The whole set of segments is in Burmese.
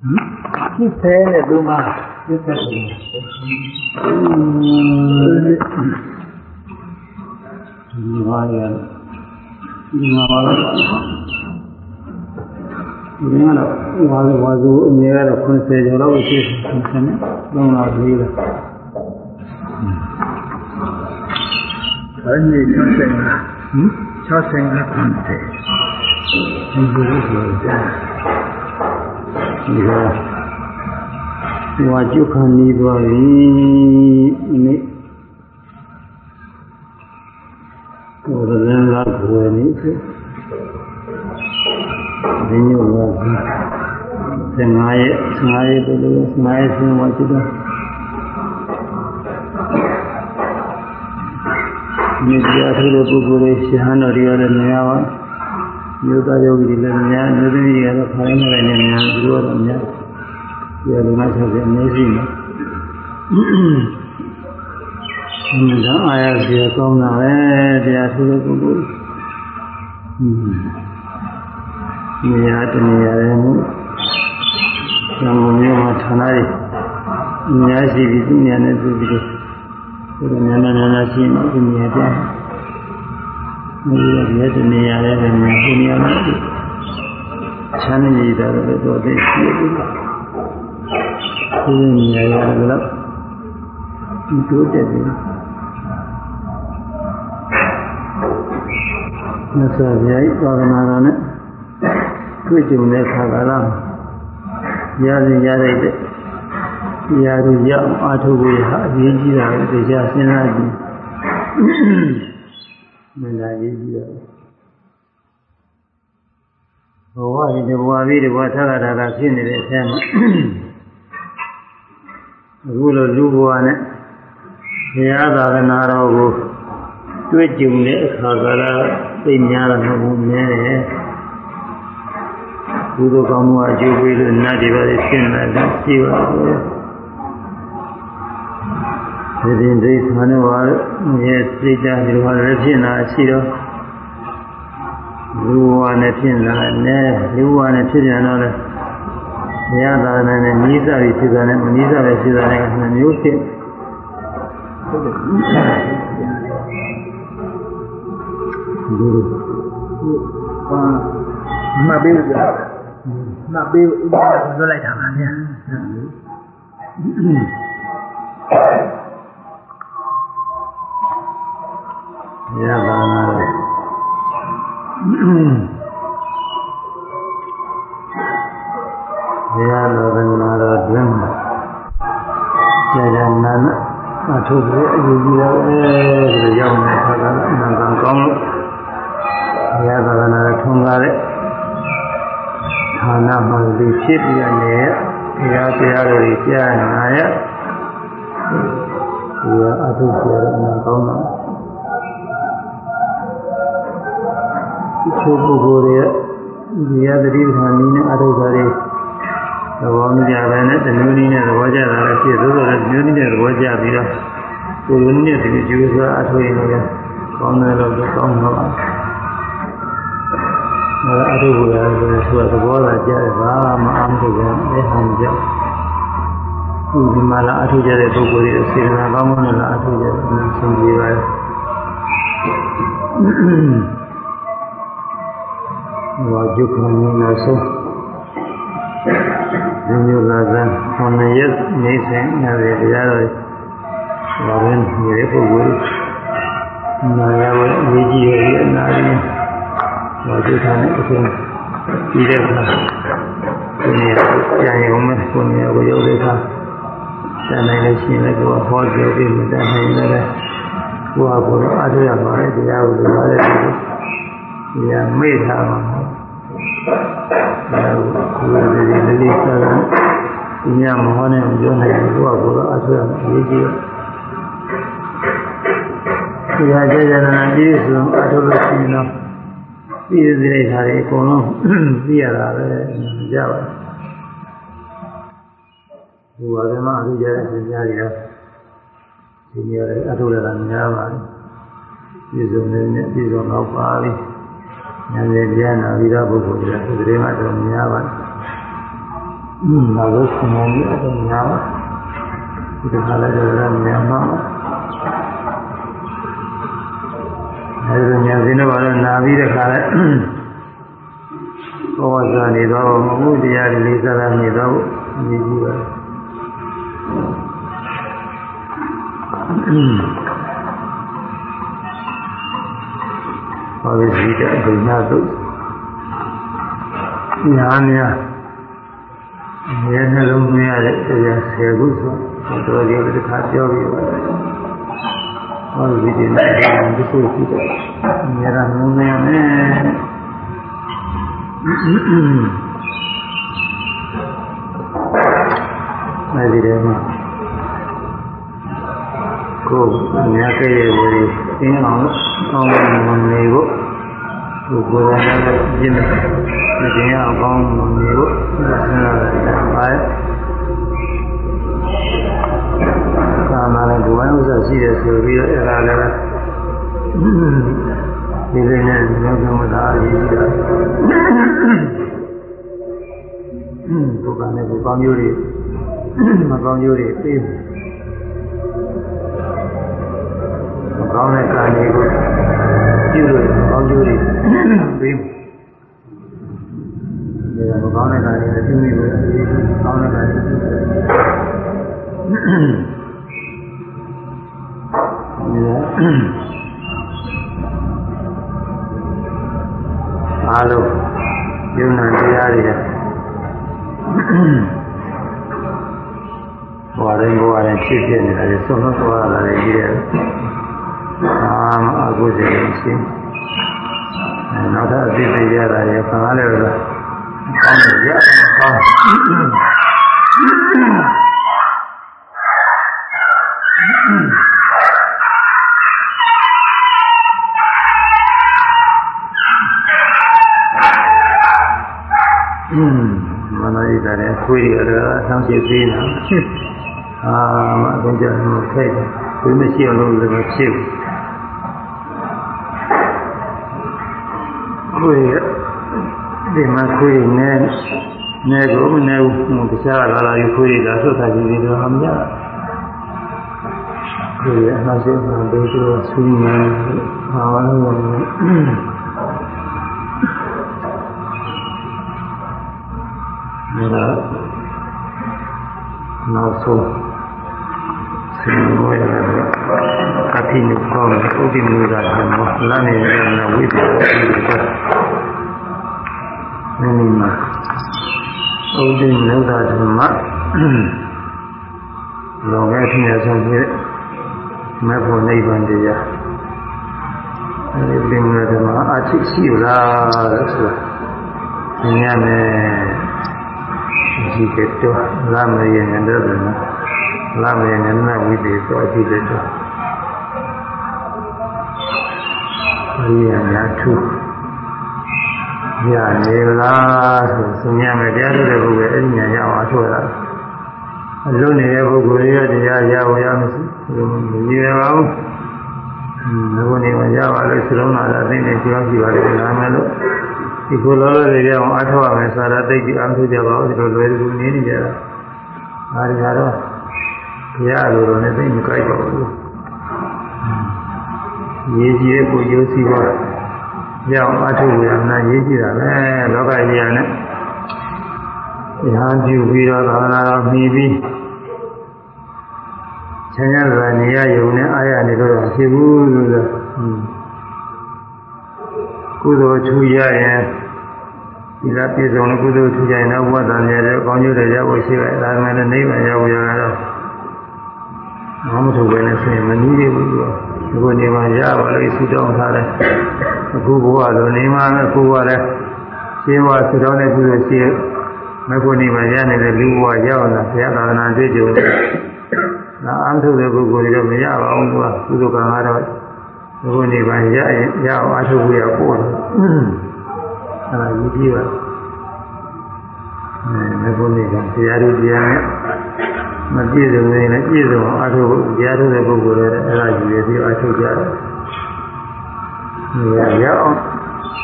ပြစ်ဖဲတဲ့သူမှာပြစ်ဖဲတယ်ဒီမှာရဒီမှာပါလားဒီကတော့ဝါဇဝါဇူအမြဲကတော့90ကျော်လောက်ရှိတယ်နဲ့3လ4လအဲ့ဒီ60ဟင်60နဲ့90ဒီလိုဆိုတော့ ဒီကဝါကျုခံနေသွားပြီနိကိုယ်ရံလာခွေနေပြီဒီညောလာပြီ15ရက်15ရက်တည်း15ရက်ဆင်းဝါကျုတော့ဒီတရားထုတဲ့ပုဂ္ဂိုလ်တွေရှင်ဟန်တော်တွေလည်းများပါ မြို့သားယောဂီတွေလည်းများမြို့သမီးတွေကတော့ခိုင်းနေတယ်များသူတို့ကတော့များဒီလိုမှဆက်ဆက်အများကြီးနော်အင်းဒါအာရစီကောင်းတာပဲတရားထုတဲ့ပုဂ္ဂိုလ်နေရာတနေရာလည်းမို့သံဃာမျိုးမှာဌာနတွေအများရှိပြီးသူညာနဲ့သူပြီးတော့ဒီလိုနာနာနာရှိနေဒီနေရာပြ ဒီလိုရဲ့တနေရာလည်းပဲမြင်ဒီနေရာမှာချမ်းမြေတာလည်းတော့သိရှိတယ်ဒီနေရာကတော့ဒီတိုးတက်တယ်မြတ်စွာဘုရားဤသာသနာတော်နဲ့တွေ့ကြုံတဲ့ခါကလာရရင်ရတဲ့ရာသူရောက်အာထုဝေဟာအရေးကြီးတာပဲတရားစဉ်းစားကြည့် မင်းသာရေးကြီးတော့ဘဝဒီဘဝပြီးဒီဘဝထတာတာဖြစ်နေတဲ့အထက်မှာအခုလိုလူဘဝနဲ့ဘုရားသာသနာတော်ကိုတွေ့ကြုံတဲ့အခါကလည်းသိများတာမဟုတ်ဘူးနည်းတယ်ကုသိုလ်ကောင်းမှုအကျိုးပေးလို့နတ်တွေပါဖြစ်လာတာရှိပါဘူး ဒီရင်ဒိဋ္ဌာနဲ့ပါရဲ့စိတ်ဓာတ်ဒီလိုပါလည်းဖြစ်လာရှိတော့လူဝါနဲ့ဖြစ်လာတယ်လူဝါနဲ့ဖြစ်ပြန်တော့လေဘုရားသာသနာနဲ့နိစ္စပြီးဖြစ်တာနဲ့မနိစ္စပဲဖြစ်တာနဲ့နှစ်မျိုးဖြစ်ဟုတ်တယ်ဒီလိုဟာမပေးဘူးကြာမပေးဘူးဥပမာပြောလိုက်တာပါဗျာ ရပါနာဘုရားလောကနာတော်တွင်ကျေရနာနာအထုပ်ရဲ့အယူကြီးတော့အဲဒီလိုရောက်နေခါကအနန္တကောင်းလို့ဘုရားသာသနာထုံးကားတဲ့ဌာနမှန်ပြီးဖြစ်ပြီးနေဘုရားတရားတော်ကြီးကြားနာရဒီအထုပ်ကျေရနာကောင်းတော့ ဒီချိုးပုဂ္ဂိုလ်ရဲ့ဒီရသတိပဋ္ဌာန်နည်းနဲ့အထုပ်ဓာတ်တွေသဘောမကျပဲနဲ့တမျိုးနည်းနဲ့သဘောကျတာလည်းဖြစ်သို့တော်လည်းမျိုးနည်းနဲ့သဘောကျပြီးတော့ကိုယ်ရင်းနဲ့ဒီကျိုးစားအထွေနေတယ်ကောင်းတယ်လို့ကောင်းတော့အဲအထုပ်ကိုလည်းဆိုသဘောသာကျတယ်ဘာမှအမှန်တရားအဲဟန်ကြောင့်ဒီမှာလာအထုပ်ကြတဲ့ပုဂ္ဂိုလ်တွေစေတနာကောင်းကောင်းနဲ့လာအထုပ်ကြတယ်အဆင်ပြေပါတယ် ဝါကျုခံနေလာဆုံးဒီမျိုးလာစမ်းခန္ဓာရက်နေစဉ်ရတယ်တရားတော်ဘာဝင်နေတဲ့ပုဂ္ဂိုလ်နာရဝအရေးကြီးရဲ့အနာရီဝါကျုခံနေအဆုံးပြီးတဲ့အခါကိုနေရာကြံရုံနဲ့ကိုနေရာကိုရောက်တဲ့အခါတန်နိုင်လို့ရှိရင်လည်းကိုဟောပြောပြီးမတတ်နိုင်လည်းကိုဟာကိုတော့အားထုတ်ရမှာလေတရားကိုလိုပါတယ်ဒီကမေ့ထားမှာ ဒါကိုကိုယ်ရည်ရည်လေးစားတာဒီညမဟောနဲ့ပြောနိုင်ဘူးကိုကကိုတော့အဆွေးအရေးကြီးဒီဟာကျေဇနာပြည့်စုံအထုလို့ရှိရင်တော့ပြည့်စုံတဲ့ခါတွေအကုန်လုံးသိရတာပဲကြပါဘူးဘုရားကမှအထုကြတဲ့ရှင်များတွေတော့ဒီနေ့အထုလည်းများပါပြီပြည့်စုံနေပြည့်စုံတော့ပါပြီ ဉာဏ်ရည်ဉာဏ်နာဝိရပုဂ္ဂိုလ်တွေဒီလိုမှတော့များပါတယ်နောက်ဆုံးဆင်းရဲနေတော့ညာဒီကလည်းတော့မြန်မာအဲဒီညာစင်းတော့တော့နာပြီးတဲ့ခါလဲဘောဝဇာနေတော့မဟုတ်တရားလေးစားတာနေတော့ဒီကြီးပါ ဘာလို့ဒီတဲ့အချိန်များတော့ညာများအမြဲနှလုံးသွင်းရတဲ့တရားဆယ်ခုဆိုတော့ဒီလိုတစ်ခါပြောပြီးပါတယ်ဟောဒီဒီနဲ့ဒီကိုကြည့်တယ်အမြဲတမ်းနှလုံးသွင်းရမယ်အဲဒီထဲမှာကိုယ်အများကြီးရဲ့ဝေးသင်အောင် ကောင်းကောင်းနေဖို့ဒီကိုယ်တိုင်လည်းပြင်းတယ်ဒီရင်အောင်ကောင်းနေဖို့စဉ်းစားရတယ်ပါတယ်သာမန်လည်းဒီဝိုင်းဥစ္စာရှိတယ်ဆိုပြီးတော့အဲ့ဒါလည်းဒီလေးနဲ့မြောက်သမသာအရေးကြီးတာဘုရားနဲ့ဘုကောင်းမျိုးတွေမကောင်းမျိုးတွေသိ တဲ့ကာဏီကိုပြုလို့ကောင်းကျိုးတွေပေးဒါကမကောင်းတဲ့ကာဏီကိုပြုမိလို့ကောင်းတဲ့ကာဏီပြုတယ်အားလုံးယုံနာတရားတွေဘဝတိုင်းဘဝတိုင်းဖြစ်ဖြစ်နေတာလေသုံးလို့သွားလာတယ်ကြီးတယ်အာ မအကုသိုလ်ရှိအဲနောက်ထပ်အသိသိရတာရခါလည်းတော့ကောင်းတယ်ရကောင်းอืมမနရည်တဲ့ခွေးတွေကတော့အဆောင်ရှိသေးတာအာမအကုန်ကြလို့ဖိတ်ခွေးမရှိအောင်လို့လည်းဖြစ် ခွေးဒီမှာခွေးနဲ့နဲ့ကိုမနဲ့ဘူးတခြားလာလာခွေးတွေကဆွတ်ထားကြည့်ပြီးတော့အမြတ်ခွေးအနောက်ရှိမှဘယ်လိုဆူနေဟာလို့ဒါနောက်ဆုံးဆင်းရဲရတယ်အတိနုကောင်းဥဒိမူတာဓမ္မလမ်းနေရတဲ့ဝိပ္ပယ နည်းနည်းမှာဥဒိမူတာဓမ္မလောကထင်ရဆုံးဖြင့်မဖို့နိဗ္ဗာန်တရားအဲဒီပင်ဓမ္မအချိရှိလားလို့ဆိုတာသင်ရမယ်ရှိကတောလမယေနန္ဒသနလမယေနန္ဒဝိတေသောအရှိကတောအရိယာများထု ညာနေလားဆိုစဉ်းရမယ်တရားထုတ်တဲ့ပုဂ္ဂိုလ်အဲ့ဒီညာရအောင်အထောက်ရအလုံးနေတဲ့ပုဂ္ဂိုလ်ရဲ့တရားရဝရမရှိဘူးမရပါဘူး။ဘုရားနေမှာရပါလို့စလုံးလာတဲ့အသိနဲ့ကြောက်ကြည့်ပါလေ။ဒါမှမဟုတ်ဒီကိုလောလောတွေကြောင့်အထောက်အမယ်စာရတိတ်ကြီးအမှုကြပါဦးဒီလိုလွယ်ကူနေနေကြတာဒါတွေကတော့ဘုရားလိုတော့လည်းသိမကြိုက်ပါဘူးရေးကြည့်တဲ့ကိုရိုးစီပါ ကြောင့်အထုရနာရေးကြည့်တာပဲလောကကြီးရနဲ့ညာပြုပြီးတော့သာသနာတော်မြည်ပြီးဆင်းရဲစွာနေရယုံနဲ့အာရနေလို့ဖြစ်ဘူးလို့ဆိုကုသိုလ်ထူရရင်ဒီလားပြည့်စုံလို့ကုသိုလ်ထူကြရင်တော့ဘဝတန်ရတဲ့အကောင်းကျိုးတွေရဖို့ရှိတယ်ဒါမှလည်းနိဗ္ဗာန်ရောက်ရတော့မမထုတ်ပဲနဲ့ဆိုရင်မနည်းသေးဘူးသူ ကဒီကိုနေမှာရပါလို့ဆုတောင်းထားတယ်အခုဘဝလိုနေမှာအခုဘဝလည်းရှင်းဘဝဆုတောင်းတဲ့ကုသိုလ်ရှိမကိုနေမှာရနေတဲ့လူဘဝရောက်လာဘုရားသာသနာတွေ့ကြုံတယ်ဒါအထုတဲ့ပုဂ္ဂိုလ်တွေတော့မရပါဘူးသူကကုသိုလ်ကံကတော့ဒီကိုနေမှာရရင်ရအောင်အထုဖို့ရပို့တယ်အဲဒါယူကြည့်ပါအဲမကုနေကတရားတို့တရားနဲ့ မပြည့်စုံရင်လည်းပြည့်စုံအောင်အထုဖို့တရားထုတ်တဲ့ပုဂ္ဂိုလ်တွေအဲဒါယူရပြီးအထုကြတယ်။ရရအောင်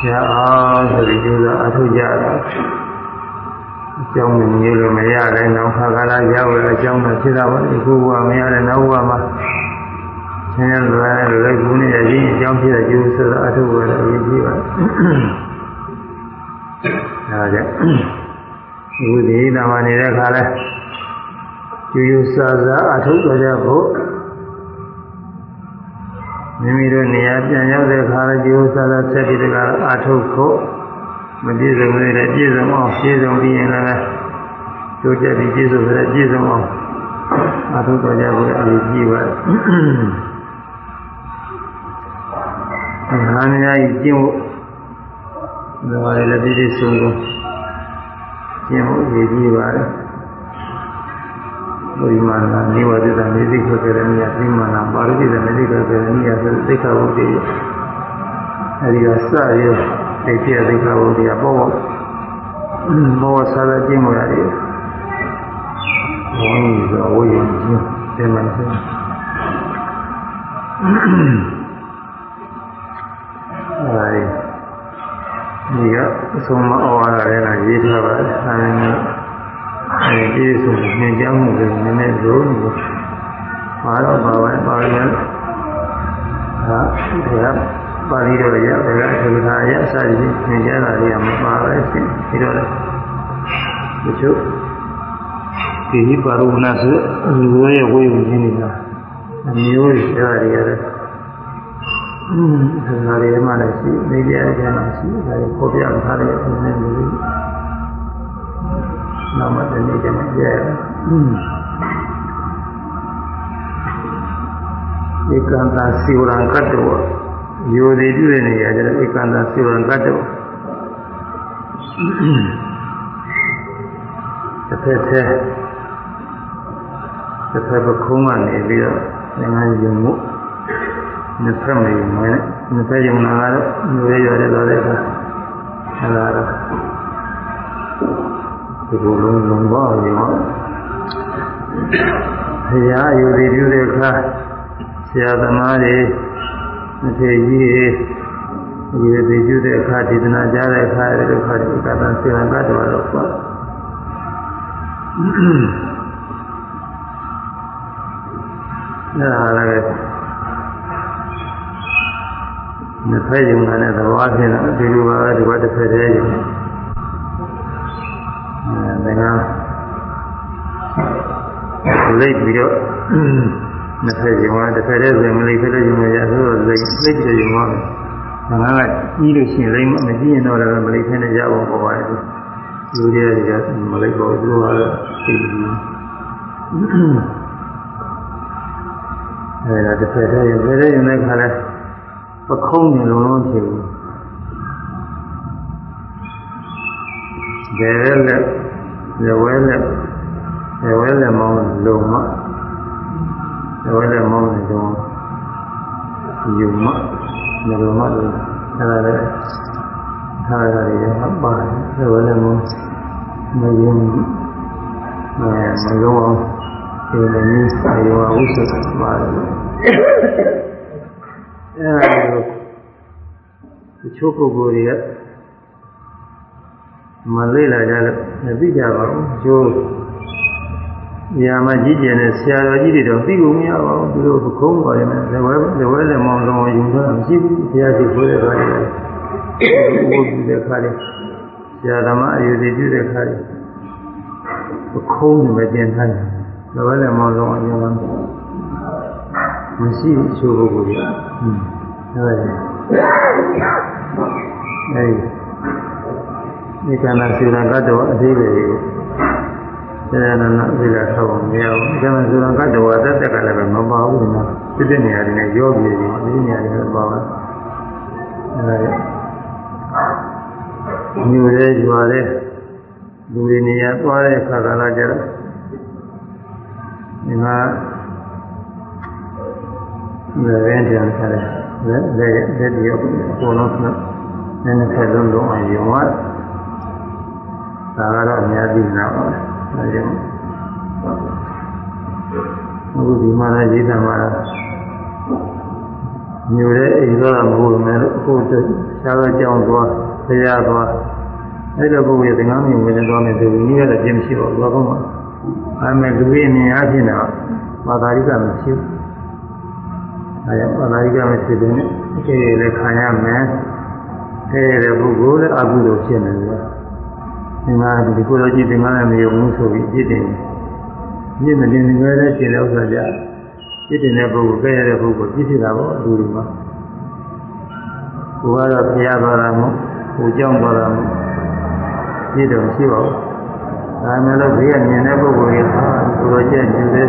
ရအောင်ဆိုပြီးကျိုးစားအထုကြတာအကြောင်းမျိုးလို့မရတယ်နောက်ခါကလာရောက်ရအကြောင်းတော့ဖြစ်တာပါဒီခုကမရတယ်နောက်ဘဝမှာဆင်းရဲလွယ်လွယ်ကူနေရရင်အကြောင်းဖြစ်တဲ့ကျိုးဆိုတာအထုပ်ဝယ်အရေးကြီးပါဒါကြောင့်ဒီဒီနာမနေတဲ့ခါလဲ ကျူးကျူးဆာဆာအထုပ်တော်ကြဖို့မိမိတို့နေရာပြန်ရောက်တဲ့ခါလဲကျူးကျူးဆာဆာဆက်ပြီးတကအထုပ်ဖို့မပြည့်စုံသေးတဲ့ပြည့်စုံအောင်ပြည့်စုံပြီးရင်လည်းကျိုးချက်ပြီးပြည့်စုံတဲ့ပြည့်စုံအောင်အထုတော်ကြဖို့အရေးကြီးပါတယ်။ဟာနေရာကြီးကျင့်ဖို့ဒါလည်းပြည့်ပြည့်စုံစုံကျင့်ဖို့အရေးကြီးပါတယ်။ ဘုရားမာနာနိဝဒိတမေသိခေကရဏိယသိမာနာပါရိတိတမေသိခေကရဏိယဆိုသိက္ခာဝတ္တိအဲဒီကစရသိပြသိက္ခာဝတ္တိကပေါ့ပေါ့ဘောဆရာကျင့်မှုရတယ်ဘုန်းကြီးဆိုဝိယဉ်ချင်းသင်မှန်ဆုံးအဲဒီဒီကအဆုံးမဩဝါဒတွေကရေးထားပါတယ်အဲဒီ အဲဒီဆိုမြင်ကြောင်းမှုတွေနည်းနည်းလို့ဘာတော့ပါပဲပါရင်ဟာဒါပါဠိတော်ရဘယ်ကအထူးထားရအစကြီးမြင်ကြတာတွေကမပါပဲဖြစ်ပြီးတော့လည်းတချို့ဒီဟိပါရုဏဆိုလူရဲ့ဝိဝင်းနေတာအမျိုးတွေအဲ့ဒါတွေရတယ်အင်းဒါတွေမှလည်းရှိနေကြရကြမှာရှိဒါတွေပေါ်ပြထားတဲ့အနေနဲ့မျိုး နောက်မှတနေ့ကျမှကြည့်ရအင်းဧကန္တာစီဝရံကတ္တောယောတိပြုတဲ့နေရာကျတော့ဧကန္တာစီဝရံကတ္တောတစ်ဖက်တည်းတစ်ဖက်ပခုံးကနေပြီးတော့ငါးယုံမှုနှစ်ဖက်မယုံနဲ့နှစ်ဖက်ယုံလာတော့မျိုးရရတယ်တော့တဲ့အခါအဲဒါတော့ ဒီလိုလုံးလုံးပါအောင်ရောဘုရားယူသည်ပြုတဲ့အခါဆရာသမားတွေမထေရကြီးတွေယူသည်ပြုတဲ့အခါဒေသနာကြားတဲ့အခါဒီလိုခါဒီကတန်စေဝံကတော့တော့ပေါ့အဲ့ဒါလည်းနှစ်ဖက်ယုံတာနဲ့သဘောအချင်းတော့ဒီလိုပါပဲဒီဘက်တစ်ဖက်တည်းယုံ အဲဒါကလိတ်ပြီးတော့နှစ်ဖက်ယုံတာတစ်ဖက်တည်းဆိုမလိတ်ဖက်တည်းယုံရဆိုတော့လိတ်လိတ်ပြီးယုံပါမယ်။ငါကကြီးလို့ရှိရင်လိတ်မကြည့်ရင်တော့လည်းမလိတ်ဖက်နဲ့ရအောင်ပေါ်ပါတယ်။လူတွေကမလိတ်ပေါ်သူတို့ကတော့သိပြီးအဲဒါတစ်ဖက်တည်းရုပ်တည်းရုံနဲ့ခါလဲပခုံးနေလုံးလုံးဖြစ်ဘူး ဒေရဲလက်ရဝဲလက်ရဝဲလက်မောင်းလုံမရဝဲလက်မောင်းနေတော့ယူမနေလုံမလို့အဲဒါလည်းထားရတယ်ရပါတယ်ရဝဲလက်မောင်းမယုံအဲမယုံအောင်ဒီလိုမျိုးအယောဝိသတ်ပါတယ်အဲဒါကိုတချို့ပုဂ္ဂိုလ်တွေက မလေ့လာကြလို့မသိကြပါဘူးကျိုးဉာဏ်မကြီးကျယ်တဲ့ဆရာတော်ကြီးတွေတော့သိကုန်မရပါဘူးသူတို့ခုံးပါတယ်နဲ့လက်ဝဲလက်ဝဲလက်မောင်းလုံးယူတာမရှိဘူးဘုရားရှိခိုးတဲ့ခါလေးဘုရားပြုတဲ့ခါလေးဆရာဓမ္မအယူစီပြုတဲ့ခါလေးခုံးနေပဲတင်ထားတယ်လက်ဝဲလက်မောင်းလုံးအရင်ကမရှိဘူးချိုးပုဂ္ဂိုလ်ကြီးဟုတ်တယ်အဲဒီ ကနာစေရကတော့အသေးပဲစေရနာနာစေရထောက်အောင်မရဘူးဒီကနာစေရကတော့အသက်တက်ကလည်းမပါဘူးနော်ဖြစ်တဲ့နေရာတွေနဲ့ရောပြေပြီးဒီနေရာတွေနဲ့ပါပါအဲဒီမြို့ရဲရွာတဲ့လူတွေနေရာသွားတဲ့အခါကလာကြတော့ဒီမှာလည်းရင်းကြံထားတယ်လက်လက်လက်ဒီအပေါ်လုံးနည်းနည်းဖက်လုံးလုံးအောင်ယုံရ ဒါကတော့အများကြီးနာပါဒါကြောင့်အခုဒီမှာလည်းရေးတာမှာညိုတဲ့အိမ်သွားတာမဟုတ်မယ်အခုရှားတော့ကြောင်းသွားဖရာသွားအဲ့တော့ပုဂ္ဂိုလ်သင်္ကန်းမြင်ဝင်သွားမယ်ဆိုရင်ဤရတဲ့ပြင်းမရှိပါဘူးဘာမှအဲ့မဲ့လူရင်းမြင်အားဖြင့်တော့မာသာရိကမရှိဘူးအဲဒါမာသာရိကမရှိတဲ့အခါလည်းခံရမယ်တဲ့တဲ့ပုဂ္ဂိုလ်လည်းအကုသိုလ်ဖြစ်နေတယ် သင်္ကန်းဒီကိုယ်တော်ကြည့်သင်္ကန်းနဲ့မယုံဘူးဆိုပြီးပြစ်တယ်ပြစ်မတင်ငယ်တဲ့ရှင်တဲ့ဥစ္စာကြပြစ်တင်တဲ့ပုဂ္ဂိုလ်ကြရတဲ့ပုဂ္ဂိုလ်ပြစ်ဖြစ်တာပေါ့အတူတူပါကိုကတော့ဖျားသွားတာမဟုတ်ကိုကြောင်းသွားတာမဟုတ်ပြည့်တော်ရှိပါဘူးဒါမှလည်းဘေးကမြင်တဲ့ပုဂ္ဂိုလ်ကြီးဟာကိုယ်တော်ကြည့်နေတယ်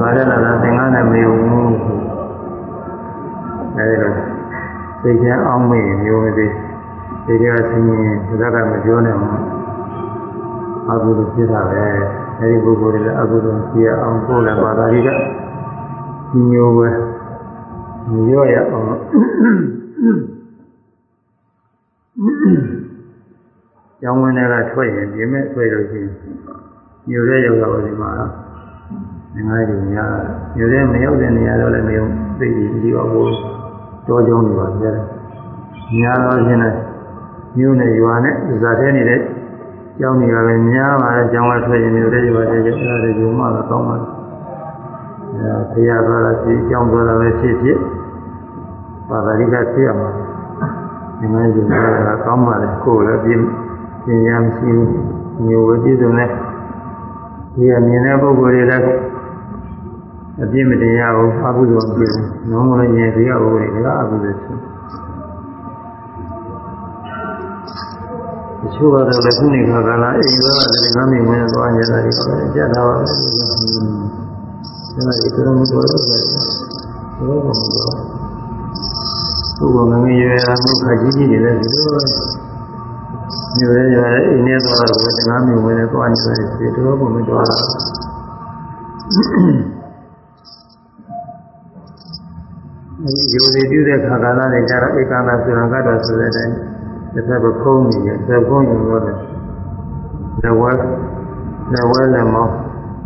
ဘာလဲလားသင်္ကန်းနဲ့မယုံဘူးအဲဒီလိုစိတ်ချမ်းအောင်မေ့မျိုးမသေးဒီကဆင်းရင်သက်ကမပြောနဲ့ဘူး အကုသိုလ်ဖြစ်တာပဲအဲဒီပုဂ္ဂိုလ်တွေလည်းအကုသိုလ်ဖြစ်အောင်ကိုယ်လည်းပါတာကြီးကညိုပဲညရော့ရအောင်ကျောင်းဝင်တွေကထွက်ရင်ဒီမဲ့ထွက်လို့ရှိရင်ညိုတဲ့ရောက်တော့ဒီမှာငါးကြီးများညိုတဲ့မရောက်တဲ့နေရာတော့လည်းမယုံသိပြီးဒီပါဘူးတောကျောင်းတွေပါပြတယ်များတော့ချင်းလည်းမြို့နဲ့ရွာနဲ့ဇာထဲနေတဲ့ ကျောင်းတွေကလည်းများပါတယ်ကျောင်းကထွက်ရင်ညိုတဲ့ရွာတဲ့ကျောင်းအဲ့ဒါတွေမှတော့ကောင်းပါတယ်အဲဆရာသွားတာရှိကျောင်းသွားတာပဲဖြစ်ဖြစ်ပါဠိကဖြစ်ရမှာငါးကြီးများတာကောင်းပါလေကိုယ်လည်းပြင်းပညာမရှိဘူးညိုဝပြည့်စုံတဲ့ဒီကမြင်တဲ့ပုဂ္ဂိုလ်တွေလည်းအပြည့်မတင်ရဘူးအကုသိုလ်ပြု။နောမလို့ရင်ဒီကပုဂ္ဂိုလ်တွေကအကုသိုလ်ပြု။တ ချို့ကတော့လည်းခုနေခါကလာအိမ်ကလည်းငါမိမင်းသွားကြတာဒီကကြက်တာပါ။ဒါကဒီလိုမျိုးတော့ဘယ်လိုမှမလုပ်ဘူး။ဘုရားငငယ်ရွယ်တာမျိုးခါကြီးကြီးနေတယ်ဒီလိုမျိုးရဲရဲအိမ်ထဲသွားတော့ငါမိဝင်နေသွားနေတယ်ဒီတော့ဘုံမတော်တာ။အဲဒီယုံကြည်ပြုတဲ့ခါကာလနဲ့ကျတော့ဧကနာဆိုရင်ကတော့ဆိုတဲ့အတိုင်း တစ်ဖက်ပခုံးနေတယ်တစ်ဖုံးယူတော့တယ်။ဇဝဲဇဝဲလည်းမောင်း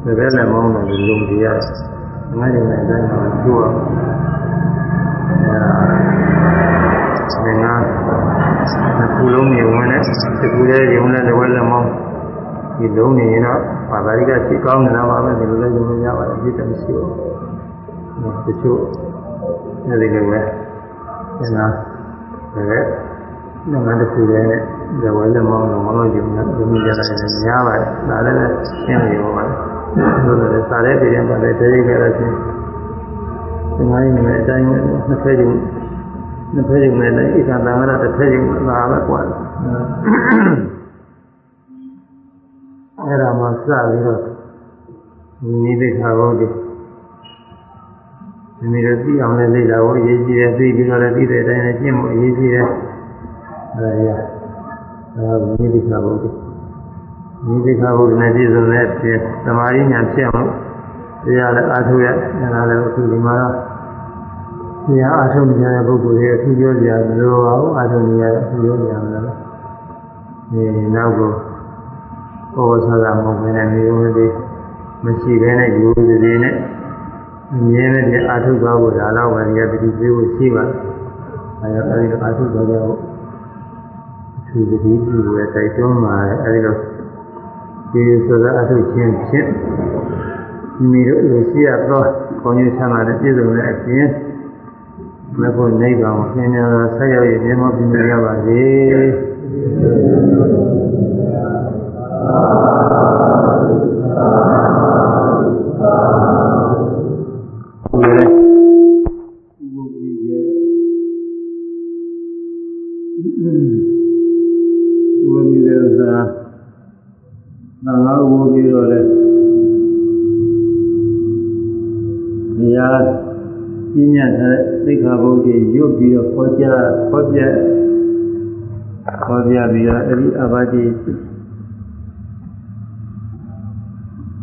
ဇဝဲလည်းမောင်းတယ်လုံကြည့်ရတယ်။ငါ့ရင်လည်းအတိုင်းမှာကျိုးအောင်အဲငါတစ်ခုလုံးနေဝင်တယ်တစ်ခုလေးယုံနဲ့ဇဝဲလည်းမောင်းဒီလုံးနေရင်တော့ပါဠိကရှိကောင်းနေတာပါပဲဒီလိုလည်းယုံရပါတယ်ပြည့်တယ်မရှိဘူး။တချို့အဲဒီလိုပဲအဲနာ လုပ်ငန်းတစ်ခုရဲ့ဇဝဲလက်မောင်းတော့မလို့ယူနေလူမျိုးကြတာလည်းများပါတယ်ဒါလည်းပဲရှင်းနေပါပါတယ်လို့လည်းစားတဲ့ပြည်မှာလည်းတရိပ်ကြရချင်းဒီမိုင်းနေတဲ့အတိုင်းနှစ်ဖက်ယူနှစ်ဖက်ယူမယ်လည်းဧကသံဃာတစ်ဖက်ယူမှာပဲကွာအဲ့ဒါမှစပြီးတော့နိဒိခါဘုဒ္ဓဒီနေ့သိအောင်လည်းသိတာကိုအရေးကြီးတယ်သိပြီးတော့လည်းသိတဲ့အတိုင်းလည်းကျင့်ဖို့အရေးကြီးတယ် အဲဒါရအဲဒါမိသိခါဘုရားမိသိခါဘုရားနဲ့ပြည့်စုံတဲ့ဖြစ်သမာဓိဉာဏ်ဖြစ်အောင်တရားလည်းအားထုတ်ရအဲဒါလည်းအခုဒီမှာတော့တရားအားထုတ်နေတဲ့ပုဂ္ဂိုလ်တွေအထူးပြောကြမလို့ပါဘူးအားထုတ်နေရတဲ့အထူးပြောကြမလို့ဒီနောက်ကိုဘောဆရာမဟုတ်ဘဲနဲ့နေဦးသေးမရှိဘဲနဲ့ယူသေးနဲ့အမြဲတည်းအာထုသွားဖို့ဒါတော့ပဲဒီကတတိပေးဖို့ရှိပါအဲဒါအဲဒီတော့အာထုသွားကြဖို့ အထူးတတိပြုရတိုက်တွန်းမှာအဲဒီတော့ဒီဆိုသောအာထုခြင်းဖြင့်မိမိတို့လိုရှိရသောကောင်းကျိုးချမ်းသာတဲ့ပြည့်စုံတဲ့အပြင်မဖို့နိဗ္ဗာန်ကိုသင်ညာဆက်ရောက်ရခြင်းမပြည့်ရပါစေ သိက္ခာပုဒ်ကြီးရွတ်ပြီးတော့ခေါ်ကြခေါ်ပြခေါ်ပြပြီးတော့အဲ့ဒီအဘာတိ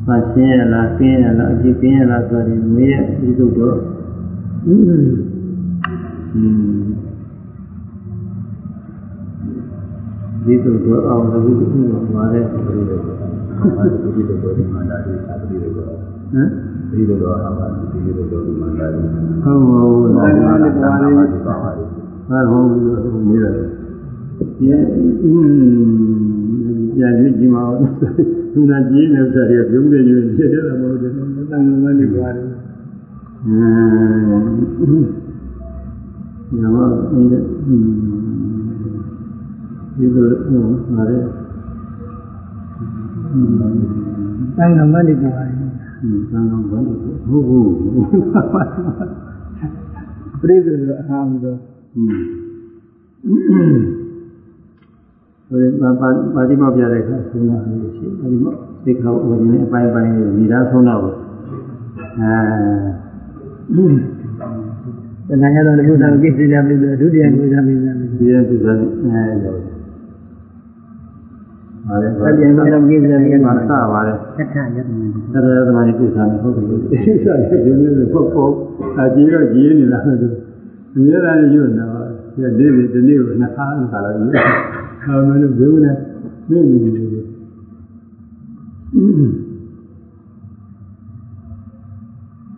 မရှင်းရလားရှင်းရလားအကြည့်ရှင်းရလားဆိုရင်မေးရဒီလိုတော့อืมဒီလိုတော့အောင်လို့ဒီလိုမှာလဲဒီလိုတော့ဒီမှာလာတယ်အပရိလိုတော့ဟမ် ဒီလိုတော့အပါဒီလိုတော့ဒီမှာလာတယ်ဟုတ်ဟုတ်ဒါကလည်းပါလိမ့်မယ်ဟာဟုတ်ပြီလို့မြင်ရတယ်ဒီอืมပြန်ကြည့်ကြည့်မအောင်သူနာကြည့်နေဥစ္စာတွေပြုံးနေယူဖြစ်တယ်မဟုတ်ဘူးတန်ခါမနေပါဘူးအင်းညမအေးတဲ့ဒီလိုဟိုဟာတဲ့တန်ခါမနေပါဘူးတ န်ခါမနေဘူးဟုတ်ဘူးပြိဿရအဟံတော့ဟိုပါပါပါတိမောပြတဲ့အခါဆုံးတာရှိပါတိမောသိခါဝရင်နဲ့အပိုင်းပိုင်းညီသားဆုံးတော့အဲတဏှာရတော့ဘုရားကိစ္စကြပြီဆိုဒုတိယကိုကြပြီဆိုဒုတိယကိစ္စအဲ ရောက်ပါလေ။တတိယမှာကိစ္စကြပြီမှာစပါလေ။သက္ခယတမန်။တရားသမားကြီးကုသနာဟုတ်တယ်။ကိစ္စတွေဒီလိုပုတ်ပုတ်အကြည့်တော့ကြည်နေတာလို့ဒီရတာညွတ်တော့ဒီနေ့ဒီနေ့ကိုနှစ်ခါနှစ်ခါလောက်ယူ။ဟာမလို့ဘယ်ဦးလဲမင်းမင်း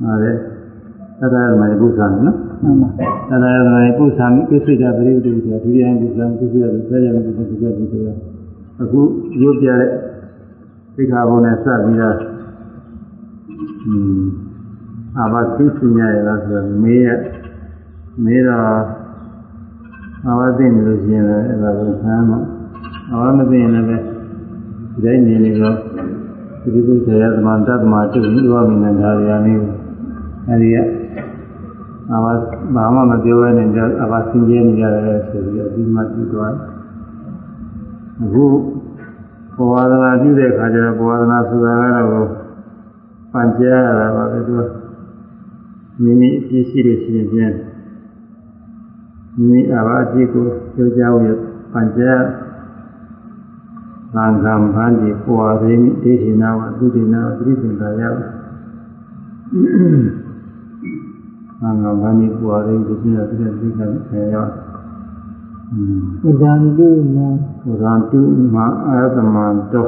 ဟာလေတရားမယပု္ပ္ပာနော်မှန်ပါတရားမယပု္ပ္ပာမိကိစ္စကြပရိသေဆိုဒုတိယပု္ပ္ပာကိစ္စရဆရာမပု္ပ္ပာကိစ္စဒီဆို အခုရုပ်ပြတဲ့သိက္ခာပုံနဲ့စပြီးတော့อืมအာဘသိစညာရလားဆိုတော့မေးရမေးတော့အာဘသိနေလို့ရှိရင်လည်းအဲ့ဒါကိုဆမ်းတော့အာဘမသိရင်လည်းပဲဒီတိုင်းနေနေတော့ဒီလိုဆရာသမန္တသမတုဥပမိနန္ဒာရယနေ့အဲဒီကအဘာဘာမှမပြောဘဲနဲ့အဘာစင်ကြဲနေကြတယ်ဆိုပြီးအပြီးမှပြီးသွားအခု ဘဝဒနာပြုတဲ့အခါကျတော့ဘဝဒနာဆိုတာကတော့ပန်ကြရတာပါပဲသူမိမိအပြည့်ရှိလို့ရှိရင်ပြန်မိမိအဘာအပြည့်ကိုပြောကြဖို့ပန်ကြသံဃာမဟာဒီပွာရင်းဒိဋ္ဌိနာဝသုတိနာသတိပင်သာရသံဃာဘာနိပွာရိဒီကိယတိတိကဆေယောဥ ဒံတုမဥဒံတုမအာသမံတော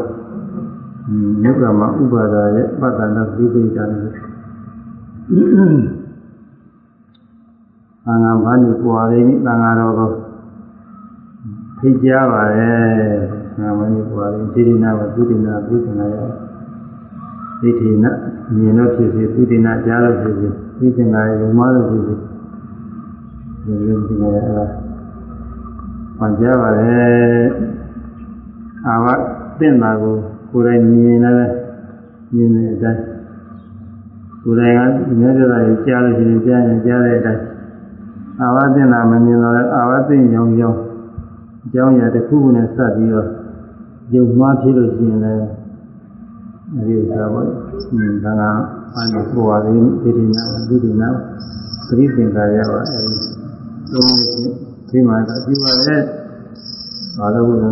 မြတ်ကမဥပါဒာရဲ့ပတ္တနာသိပိတာလေသံဃာဘာနိပွာရိသံဃာတော်ကိုဖိတ်ကြားပါရဲ့သံဃာဘာနိပွာရိဒီဒိနာဝသုဒိနာသိက္ခာယောဒိဋ္ဌိနမြင်လို့ဖြစ်စေသုဒိနာကြားလို့ဖြစ်စေသိသင်္ကာရုံမလို့ဖြစ်စေဒီလိုဒီလိုအဲ့ဒါ ပန်ကြပါလေအာဝတင့်တာကိုကိုယ်တိုင်မြင်လည်းမြင်တဲ့အတိုင်းကိုယ်တိုင်ကမြတ်စွာဘုရားကြားလို့ရှိရင်ကြားရင်ကြားတဲ့အတိုင်းအာဝတင့်တာမမြင်တော့အာဝတင့်ရောင်ရောင်အကြောင်းအရာတစ်ခုခုနဲ့စပ်ပြီးတော့ယုံမှားဖြစ်လို့ရှိရင်လည်းအဲဒီဥစ္စာပေါ့။ဒါကအာနိဘောဝရိပိရိနာဝိရိနာပရိသင်္ကာရပါအဲဒီသုံးခု ဒီမှာအပြုပါလေဘာလို့လဲ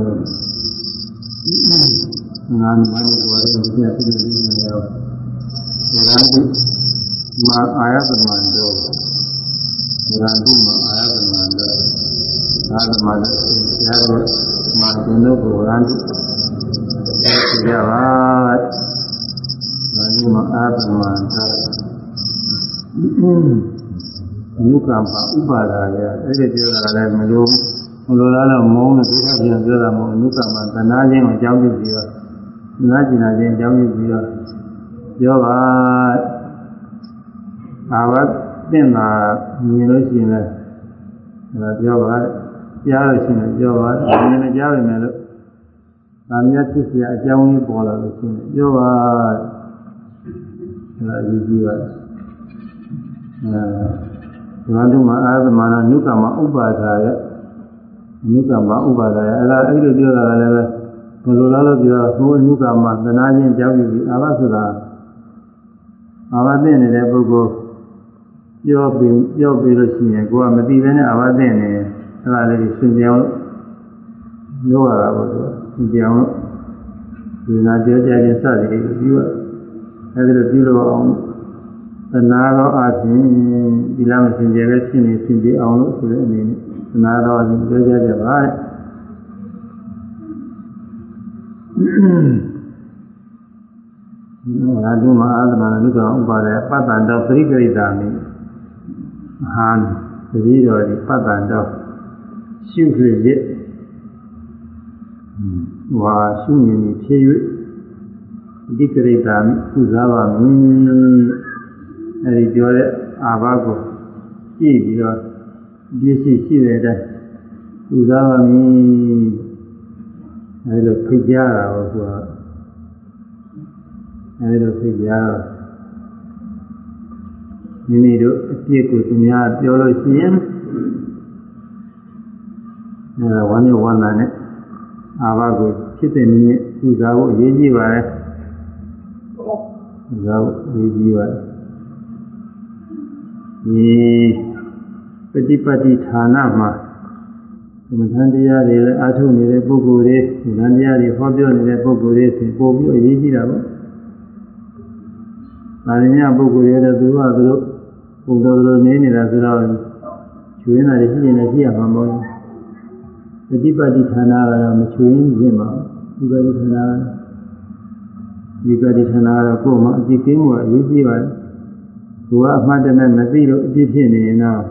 ငါမနဘောရိပိရိနာပိရိနာရောရံတိမာအာယသမန္တောရံတိမာအာယသမန္တောသာသမန္တောဆရာတော်မာတုနုဘောရံတိကြပါဒါဒီမှာအာသမန္တ မြုကံပါဥပါဒါရအဲ့ဒီပြောတာလည်းမလို့မလို့လားတော့မုန်းလို့ဒီကပြန်ပြောတာမဟုတ်မြုကံပါသနာချင်းကိုအကြောင်းပြုပြီးတော့သနာကျင်နာချင်းအကြောင်းပြုပြီးတော့ပြောပါအာဝတ်တင်တာမြင်လို့ရှိရင်လည်းအဲပြောပါကြားလို့ရှိရင်ပြောပါမြင်နေကြပါမယ်လို့ဒါများဖြစ်เสียအကြောင်းကြီးပေါ်လာလို့ရှိရင်ပြောပါအဲအရေးကြီးပါတယ်အဲ ဘာတို့မှာအာသမနာနုကမဥပါဒါယနုကမဥပါဒါယအဲဒါအဲ့လိုပြောတာလည်းပဲဘယ်လိုလားလို့ပြောဟိုနုကမသနာချင်းကြောက်ယူပြီးအာဘဆိုတာအာဘသိနေတဲ့ပုဂ္ဂိုလ်ပြောပြီးပြောပြီးလို့ရှိရင်ကိုကမသိဘဲနဲ့အာဘသိနေအဲဒါလေးရှင်းပြအောင်လို့ပြောရတာပေါ့သူရှင်းပြအောင်လို့ဒီနာပြောကြခြင်းစသည်တွေပြီးတော့အဲဒီလိုပြုလို့အောင် သနာတော်အချင်းဒီလားမစင်ကြယ်ပဲဖြစ်နေစင်ကြယ်အောင်လို့ဆိုတဲ့အနေနဲ့သနာတော်အချင်းပြောကြကြပါတဲ့ရာဓုမအာသမနုကောင်ဥပါဒေပတ္တန်တော်ပရိကရိတာမိဟန်တတိတော်ဒီပတ္တန်တော်ရှုလျက်ဝါရှုမြင်နေဖြစ်၍ဒီကရိတာကုစားပါမည် အဲဒီပြောတဲ့အာဘကိုကြည့်ပြီးတော့ပြည့်စုံရှိတဲ့အတိုင်းကုစားပါမည်အဲဒီလိုဖိတ်ကြတာကိုကအဲဒီလိုဖိတ်ကြတော့မိမိတို့အပြစ်ကိုသူများပြောလို့ရှိရင်အဲဒါဝမ်းနဲ့ဝမ်းသာနဲ့အာဘကိုဖြစ်တဲ့နည်းနဲ့ပူဇော်ဖို့အရေးကြီးပါတယ်ပူဇော်ဖို့အရေးကြီးပါတယ် ဒီပฏิပတ်တိဌာနမှာသမထတရားတွေလည်းအားထုတ်နေတဲ့ပုဂ္ဂိုလ်တွေသမထတရားတွေဟောပြောနေတဲ့ပုဂ္ဂိုလ်တွေဆိုပို့ပြီးအရေးကြီးတာပေါ့။ဒါရင်းညပုဂ္ဂိုလ်တွေလည်းသူတို့ကသူတို့ပုံတော်လိုနေနေတာဆိုတော့ချွေးနေတာရှိနေတယ်ရှိရမှာမဟုတ်ဘူး။ပฏิပတ်တိဌာနကတော့မချွေးခြင်းပါဘူး။ဒီပฏิဌာနဒီပฏิဌာနကတော့ကိုယ်မှာအကြည့်ကင်းမှုအရေးကြီးပါတယ်။ ကိုကအမှတ်တမဲ့မသိလို့အပြစ်ဖြစ်နေရင်တော့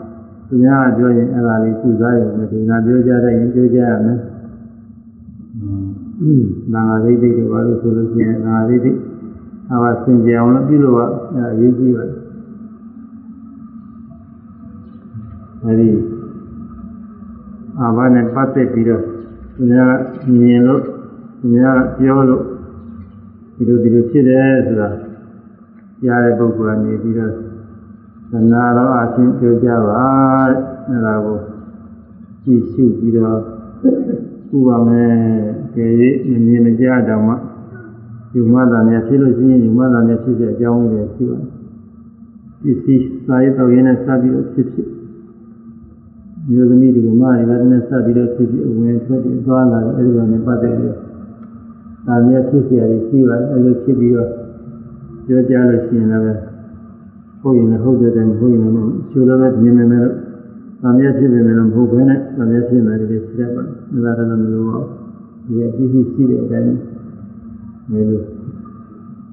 သူများပြောရင်အဲ့ဒါလေးကုစားရုံနဲ့ဒီနာပြောကြတဲ့ရင်ပြောကြရမယ်။အင်းနာငါသိသိတွေပါလို့ဆိုလို့ရှိရင်နာငါသိသိအဝဆင်ကြအောင်လို့ပြုလို့ကအရေးကြီးပါတယ်။အဲဒီအာဘနဲ့ပတ်သက်ပြီးတော့သူများမြင်လို့သူများပြောလို့ဒီလိုဒီလိုဖြစ်တယ်ဆိုတာကြားတဲ့ပုဂ္ဂိုလ်ကနေပြီးတော့ သနာတော်အချင်းပြောကြပါတဲ့အဲဒါကိုကြည့်ရှုပြီးတော့ဥပါမယ်ကျေရမမြင်မကြတော့မှယူမသာနဲ့ဖြစ်လို့ရှိရင်ယူမသာနဲ့ဖြစ်တဲ့အကြောင်းလေးတွေရှိပါတယ်ပစ္စည်းစာရေးတော်ရင်းနဲ့စပြီးတော့ဖြစ်ဖြစ်မျိုးသမီးတွေကမတွေကလည်းစပြီးတော့ဖြစ်ဖြစ်အဝင်ထွက်ပြီးသွားလာတယ်အဲဒီလိုနဲ့ပတ်သက်ပြီးတော့ဒါမျိုးဖြစ်เสียရရှိပါတယ်အဲဒီလိုဖြစ်ပြီးတော့ပြောကြလို့ရှိရင်လည်း ဟုတ်ရင်လည်းဟုတ်တဲ့တိုင်ဟုတ်ရင်လည်းမဟုတ်ကျိုးလည်းပဲမြင်နေတယ်။ဗာမြတ်ဖြစ်နေတယ်မဟုတ်ဘဲနဲ့ဗာမြတ်ဖြစ်နေတယ်ရှိတတ်ပါတယ်။ဒါကတော့မလို့ပါဘူး။ဒီအဖြစ်ရှိတဲ့အတိုင်းမျိုးလို့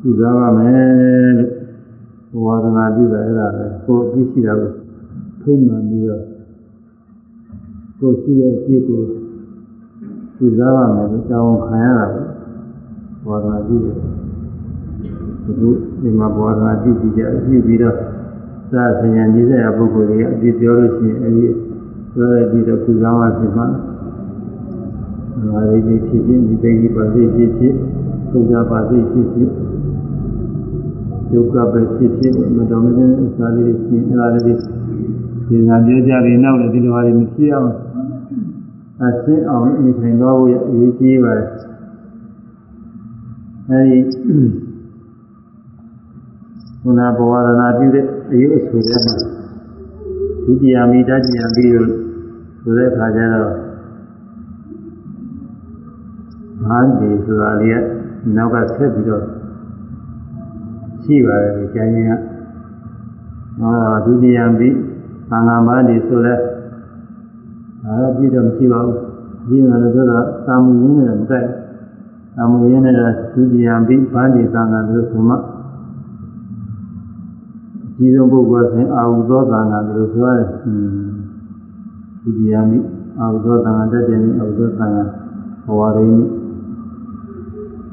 ပြုစားပါမယ်လို့ဝါဒနာပြုတာအဲ့ဒါပဲကိုအဖြစ်ရှိတာကိုဖိမှန်ပြီးတော့ကိုရှိတဲ့အဖြစ်ကိုပြုစားပါမယ်လို့တောင်းခံရတာပဲဝါဒနာပြုတယ် အခုဒီမှာဘဝနာပြုပြီးကြပြုပြီးတော့သာဆဉ္ညာကြီးစရာပုဂ္ဂိုလ်တွေအပြစ်ပြောလို့ရှိရင်အဲဒီပြောရပြီးတော့ကုသမှာဖြစ်မှာငါလေးကြီးဖြစ်ဖြစ်ဒီတိတ်ကြီးပါသိဖြစ်ဖြစ်သုဇာပါသိဖြစ်ဖြစ်ယုတ်ကပဲဖြစ်ဖြစ်မတော်မင်းအစာလေးရှင်အဲဒါလေးဒီငါပြောကြပြီးနောက်လည်းဒီလိုဟာတွေမဖြစ်အောင်အရှင်းအောင်နေထိုင်သွားဖို့အရေးကြီးပါတယ်အဲဒီ ခုနဘဝရဏပြုတဲ့အယုအဆူထဲမှာဒုတိယမိတတိယပြီးလို့ဆိုတဲ့အခါကျတော့ဘာဒီဆိုတာလေးကနောက်ကဆက်ပြီးတော့ရှိပါတယ်လို့ကျမ်းချင်းကဟောဒုတိယပြီးသံဃာဘာဒီဆိုတဲ့ဒါတော့ပြည့်တော့မရှိပါဘူးပြီးမှလည်းဆိုတော့သာမူရင်းနဲ့မတက်သာမူရင်းနဲ့ဒုတိယပြီးဘာဒီသံဃာလို့ဆိုမှ ကြီးဆုံးပုဂ္ဂိုလ်ဆိုရင်အာဟုသောသံဃာလို့ဆိုရတယ်။ဒုတိယမိအာဟုသောသံဃာတတ္တမိအာဟုသောသံဃာဘဝရိမိ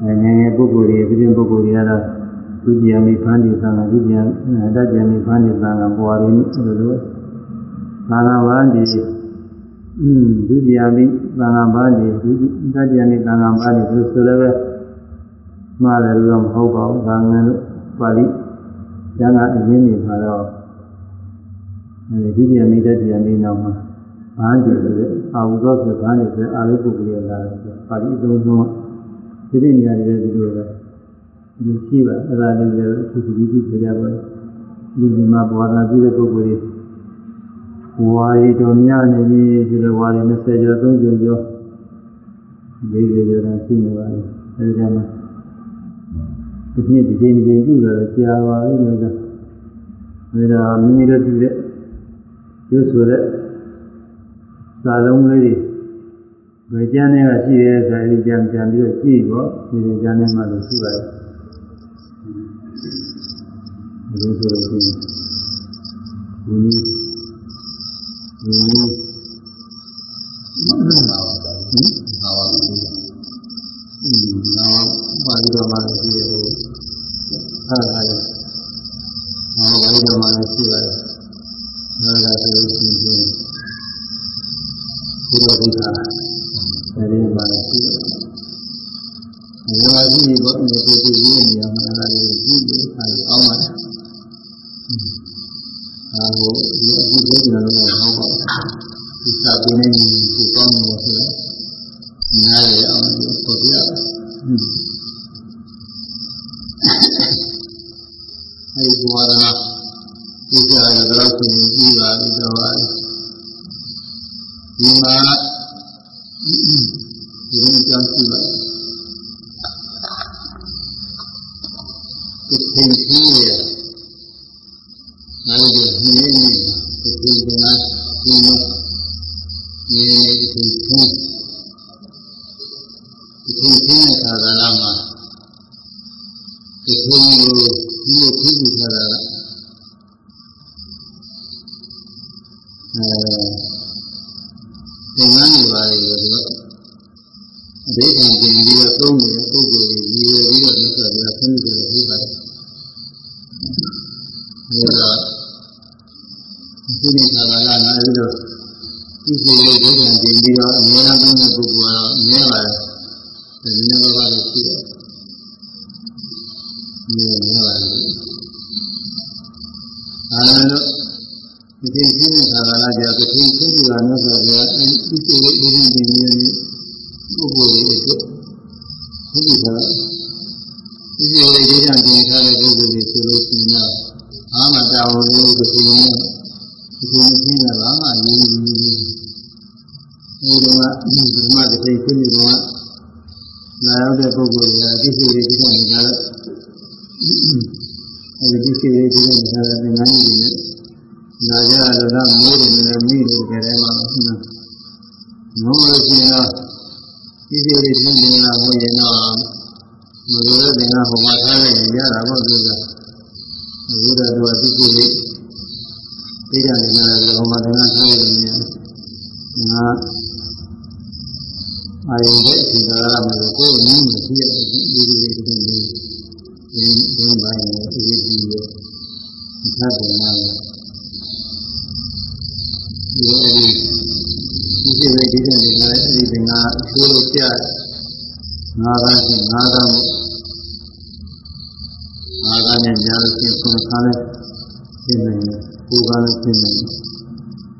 အဲငယ်ငယ်ပုဂ္ဂိုလ်တွေပြင်းပုဂ္ဂိုလ်တွေကတော့ဒုတိယမိဖန်တိသံဃာဒုတိယတတ္တမိဖန်တိသံဃာဘဝရိမိအဲလိုလိုသံဃာဘာတိอืมဒုတိယမိသံဃာဘာတိဒုတတ္တမိသံဃာဘာတိလို့ဆိုလည်းပဲမှားတယ်လို့မဟုတ်ပါဘူး။ဒါငယ်လို့ပါဠိ ကျန်ကအရင်းနေမှာတော့အဲဒီဒုတိယမိတ္တတိယမိနောက်မှာဘာန်ဒီဆိုတဲ့အာဟုသောဆိုဘာန်ဒီဆိုအာရုပ်ပုဂ္ဂိုလ်ရလာတယ်ပါဠိအသုံးဆုံးဒီလိုညာတွေဒီလိုပဲဒီရှိပါအဲ့ဒါလေးလည်းအထူးသတိပြုကြပါဒီဒီမှာဘဝနာပြုတဲ့ပုဂ္ဂိုလ်တွေဝါရီတော်များနေပြီဆိုတော့ဝါရီ20ကျော်30ကျော်40ကျော်တော့ရှိနေပါပြီအဲဒီကမှာ ဒီနေ့ဒီချိန်ဒီချိန်ပြုလာတော့ကြာပါပြီလို့ဆိုဒါတော့မိမိတို့ပြုတဲ့ရုပ်ဆိုတဲ့စာလုံးလေးတွေဘယ်ကျမ်းတွေကရှိရဲဆိုရင်ကြံကြံပြီးတော့ကြည့်ပေါ့ဒီကျမ်းထဲမှာလို့ရှိပါတယ်ဒီလိုဆိုလို့ရှိရင်ဒီနည်းဒီနည်းမှန်ပါပါဟင်ပါ ပါဘူးอืมတော့ပါဠိတော်မှာရှိတယ်ဟိုဟာဟာဟောပါဠိတော်မှာရှိပါတယ်ဒါကဆိုလို့ရှိရင်ဘုရားဘုရားအဲဒီမှာရှိတယ်ဘုရားကြီးဘောနေကိုတည်ရနေရမှာလားဒီကြည့်တယ်အဲအောင်းပါတယ်အာဟိုဒီအခုပြောကြတယ်လို့ဟောပါဒီစာပင်းနေကိုကောင်းနေလို့ဆိုတော့နားရ အောင်ပေါ်ပြအဲဒီဘဝကဒီကြရတော့ဆိုရင်ပြီးပါပြီတော့ပါဒီမှာဒီလိုကြောင်းရှိပါဒီသင်္ခီးရ အဘိဓမ္မာပြင်ပြီးတော့သုံးနေတဲ့ပုဂ္ဂိုလ်တွေညီဝပြီးတော့လက်ဆက်ပြီးတော့ဆင်းရဲတယ်ဖြစ်ပါတယ်။ဒါကဒီနေ့ခါလာလာနားပြီးတော့ဒီစိတ်လေးဒုက္ခပြင်ပြီးတော့အများအားသုံးတဲ့ပုဂ္ဂိုလ်ကတော့အများပါတယ်။ဒီနည်းပါးပါးလို့ရှိတယ်။ဒီများပါတယ်။အဲလိုဒီသိချင်းတဲ့ခါလာကြတဲ့သိချင်းကြတာနဲ့ဆိုကြအဲဒီစိတ်လေးဒုက္ခပြင်ပြီး ပုဂ္ဂိုလ်တွေအတွက်ဒီလိုကဒီလိုလေးဒေသတင်ထားတဲ့ပုဂ္ဂိုလ်တွေဆိုလို့ရှိရင်တော့အာမတာဝန်လို့ဒီလိုမျိုးဒီလိုမျိုးကဘာမှရင်းရင်းနေအဲဒီတော့ဒီမှာတစ်ချိန်ဖြစ်နေတော့လာရောက်တဲ့ပုဂ္ဂိုလ်တွေကဒီစိတ်တွေဒီကနေကြတော့အဲဒီစိတ်တွေဒီကနေကြတော့ငန်းနေတယ်နာကြတော့မိုးတယ်နဲ့မိတယ်ကြတယ်မှာနော်မိုးလို့ရှိရင်တော့ ဒီလိုလေးသိနေတာဟိုရင်တော့မလိုတဲ့တင်ကဟိုမှာထားလိုက်ရင်ရတာပေါ့သူကအခုတော့သူကဒီလိုလေးသိကြနေလာတယ်ဟိုမှာတင်ကထားလိုက်ရင်ငါအာရုံနဲ့ဒီကလာမလို့ကိုယ်နည်းမရှိရဒီလိုလေးဒီလိုလေးဒီဒီပိုင်းနဲ့ဒီဒီရောဒီသာတယ်နာဒီအဲဒီ ဒီစိတ်ပဲဒီတဲ့နေရာအဲ့ဒီတင်ကသိလို့ပြငါးကားရှိငါးကားမို့ငါးကားနဲ့ညာလို့ရှိရင်ဆုံးခါနဲ့ရှင်းနေတယ်ကိုယ်ကားနဲ့ရှင်းနေတယ်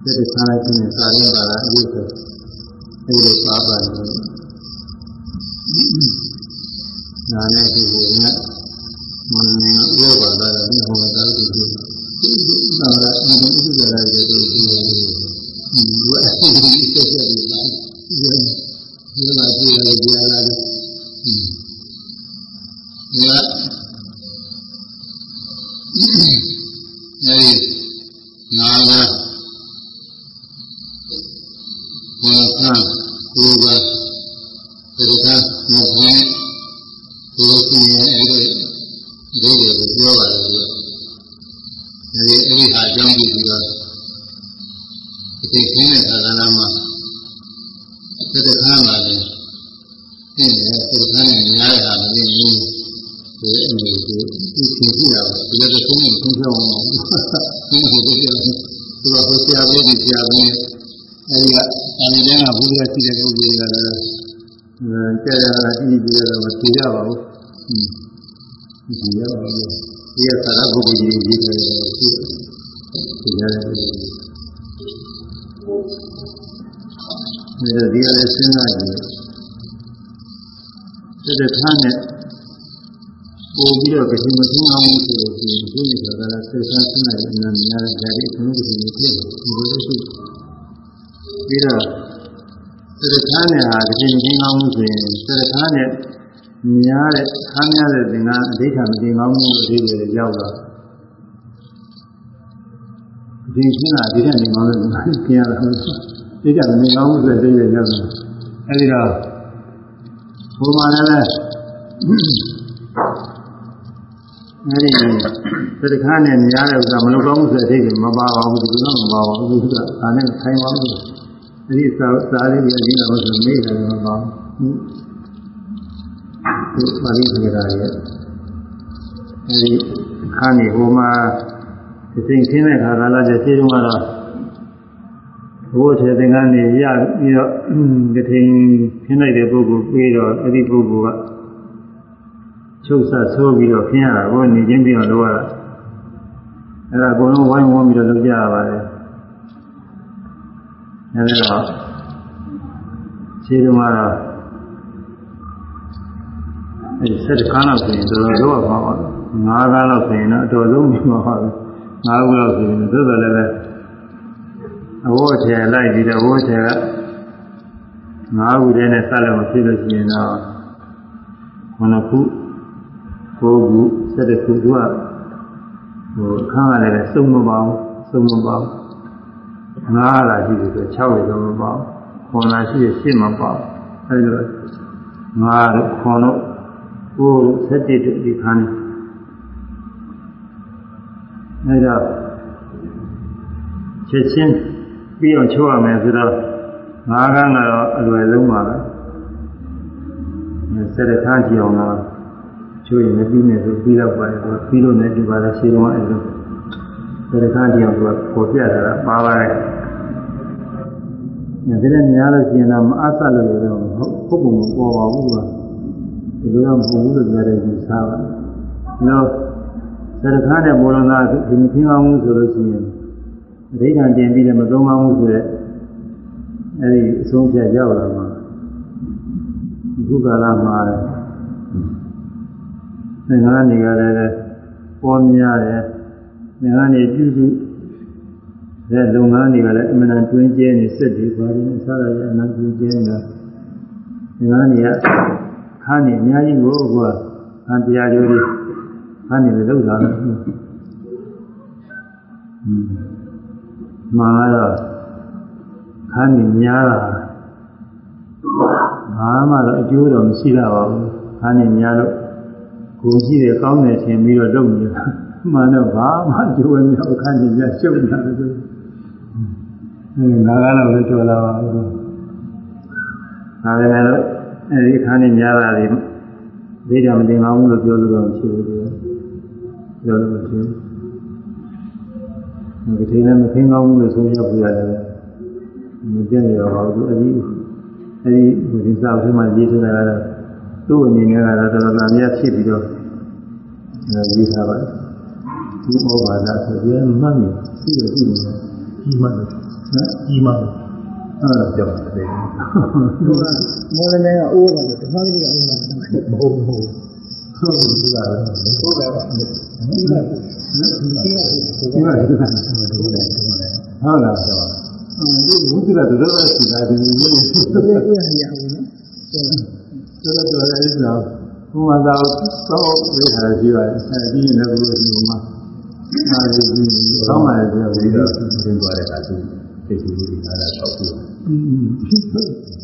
တဲ့တဲ့ခါနဲ့ရှင်းနေစာရင်းပါလားအရေးဆိုအဲ့လိုပါပါတယ်နာနဲ့ဒီကိုညမနေရောပါလာတယ်ဟောတာဒီဒီနာရအင်းဒီကြရတယ်ဒီဒီဒီဝတ်အစစ်ဒီစိတ်ရည်လား ဒီဒီမှာကြည့်ရကြရလာတယ်อืมဒါအဲဒီ ဆရာလေးအဲဒီကအဲဒီတည်းကဘုရားရှိတဲ့ပုဂ္ဂိုလ်တွေကလည်းအဲကြာကြာတိတိကျကျတော့သိရပါဘူးဟင်းဒီရပါဘူးဒီကသာရပုဂ္ဂိုလ်ကြီးရေးတယ်သူသိရတယ်ဒါတော့ဒီကလည်းစဉ်းစားကြည့်တဲ့တဲ့ခါနဲ့ပို့ပြီးတော့ကြည့်မသိအော င်ဆိုလို့ရှိရင်ဒီလိုကလည်းဆက်ဆံစဉ်းစားရတဲ့နေရာတွေဒီခုနကဒီလိုဖြစ်တယ်ဒီလိုရှိပြီးတော့တဲ့ခါနဲ့ဟာကြည့်မသိအောင်ဆိုရင်တဲ့ခါနဲ့များတဲ့ခါများတဲ့သင်္ကန်းအဋ္ဌာမသိအောင်မှုအသေးတွေရောက်တော့ဒီရှင်းတာဒီတဲ့နေအောင်လို့ကျင်ရတာဟုတ်သိကြမင်းကောင်းမှုဆိုတဲ့ရရောက်တယ်အဲဒီတော့ဘုမာလည်း အဲဒီသတ္တခါနဲ့များတဲ့ဥစ္စာမလုံကောင်းမှုဆိုတဲ့အဓိပ္ပာယ်မပါပါဘူးဒီလိုတော့မပါပါဘူးသူကဒါနဲ့ခိုင်းပါလို့အဲဒီစာစာလေးကြီးအရင်ကဆိုမေးတယ်မပါဘူးဒီပါဠိထေရရဲ့အဲဒီခါနေဟိုမှာဒီစိတ်ခင်းတဲ့ခါကာလကျရှင်းတုန်းကတော့ဘုရားထေသင်္ကန်းနေရပြီးတော့ကထိန်ခင်းလိုက်တဲ့ပုဂ္ဂိုလ်ပြီးတော့အဲ့ဒီပုဂ္ဂိုလ်က ချုပ်ဆက်ဆိုးပြီးတော့ခင်းရတာကိုနေချင်းပြီးတော့လုပ်ရတာအဲ့ဒါအကုန်လုံးဝိုင်းဝန်းပြီးတော့လုပ်ကြရပါတယ်အဲ့ဒါတော့ရှင်းတုန်းကတော့အဲဒီဆက်တကားလောက်ဆိုရင်တော်တော်လောက်ပါပါငါးကားလောက်ဆိုရင်တော့အတော်ဆုံးပြီးမှာပါပဲငါးခုလောက်ဆိုရင်သို့တော်လည်းပဲအဝတ်ချယ်လိုက်ပြီးတော့ဝတ်ချယ်ကငါးခုတည်းနဲ့ဆက်လို့မဖြစ်လို့ရှိရင်တော့ခုနှစ်ခု ကိုးခုဆက်တဲ့ခုသူကဟိုအခန်းကလည်းစုံမပေါင်းစုံမပေါင်းငါးလာရှိတယ်ဆို6ရေစုံမပေါင်းခွန်လာရှိရ8မပေါင်းအဲဒီလိုငါးတို့ခွန်တို့ကိုယ်ဆက်တည်တဲ့ဒီခန်းအဲဒါချက်ချင်းပြီးအောင်ချိုးရမယ်ဆိုတော့ငါးကန်းကတော့အလွယ်ဆုံးပါပဲဆက်တဲ့ခန်းကြည့်အောင်တော့ ချိုးရင်မပြီးနဲ့ဆိုပြီးတော့ပါတယ်ဆိုပြီးလို့လည်းဒီပါလဲရှင်းတော့အဲလိုဆက်တဲ့ခန်းကြည့်အောင်ဆိုပေါ်ပြတာပါပါတယ်ညတဲ့များလို့ရှိရင်တော့မအဆလို့ရတော့ဟုတ်ပုံမပေါ်ပါဘူးကွာဒီလိုတော့မဟုတ်ဘူးလို့ပြောတဲ့ယူဆပါနောက်သရခါနဲ့ဘောလနာဒီမခင်းကောင်းမှုဆိုလို့ရှိရင်အဋ္ဌာန်တင်ပြီးလည်းမသုံးကောင်းမှုဆိုတဲ့အဲဒီအဆုံးဖြတ်ရောက်လာမှာအခုကာလမှာ သင်္ဃာနေကြလည်းပေါ်များတယ်သင်္ဃာနေပြုစုတဲ့လုပ်ငန်းတွေကလည်းအမှန်တန်တွင်းကျဲနေစက်တွေပါတယ်အစားရအနံ့တွင်းကျဲနေတာသင်္ဃာနေကခန်းနေအများကြီးကိုကွာခန်းတရားကျိုးတွေခန်းနေလည်းလောက်လာတယ်မှန်တော့ခန်းနေများတာဘာမှတော့အကျိုးတော့မရှိတော့ပါဘူးခန်းနေများလို့ ကိုရှိတယ်ကောင်းတယ်ထင်ပြီးတော့လုပ်နေတာမှန်တော့ဘာမှအကျိုးမရဘူးခန်းနေများရှုပ်နေတာလို့အဲငါကတော့လည်းကြော်လာပါဘူးဒါပေမဲ့လို့အဲဒီခန်းနေများတာတွေဒိဋ္ဌာမတင်ကောင်းဘူးလို့ပြောလို့တော့မရှိဘူးပြောလို့မရှိဘူးဒီကိစ္စနဲ့မခင်းကောင်းဘူးလို့ဆိုရပြရတယ်မပြည့်ရပါဘူးအဲဒီအဲဒီဒီစာအုပ်ထဲမှာရေးထားတာကတော့သူ့အနေနဲ့ကတော့တော်တော်များများဖြစ်ပြီးတော့ ရေးထားပါတယ်ဒီဩဘာသာဆိုရင်မှတ်နေသိရပြီကြီးမှတ်တယ်နော်ကြီးမှတ်တယ်အဲ့ဒါကြောင့်တယ်သူကမောလနဲ့ကအိုးပါတယ်တခါတည်းကအိုးပါတယ်မဟုတ်ဘူးဟုတ်ဘူးကလည်းဟုတ်တယ်ပါဒီကဒီကဒီကဒီကဟုတ်လားဆိုတော့အဲဒီဝိသုဒ္ဓတော်တော်ရှိတာဒီလိုမျိုးတော်တော်ရရအောင်နော်တော်တော်လည်း ဆိုဘုရားသာသောဝိဟာရရှိပါတယ်အဲဒီလည်းဘုရားဒီမှာအဲဒီကောင်းပါရဲ့ဆိုတော့ဝိသုဒ္ဓသင်သွားတဲ့အခါသူသိကူကြီးလာတာတော့ပြုอืม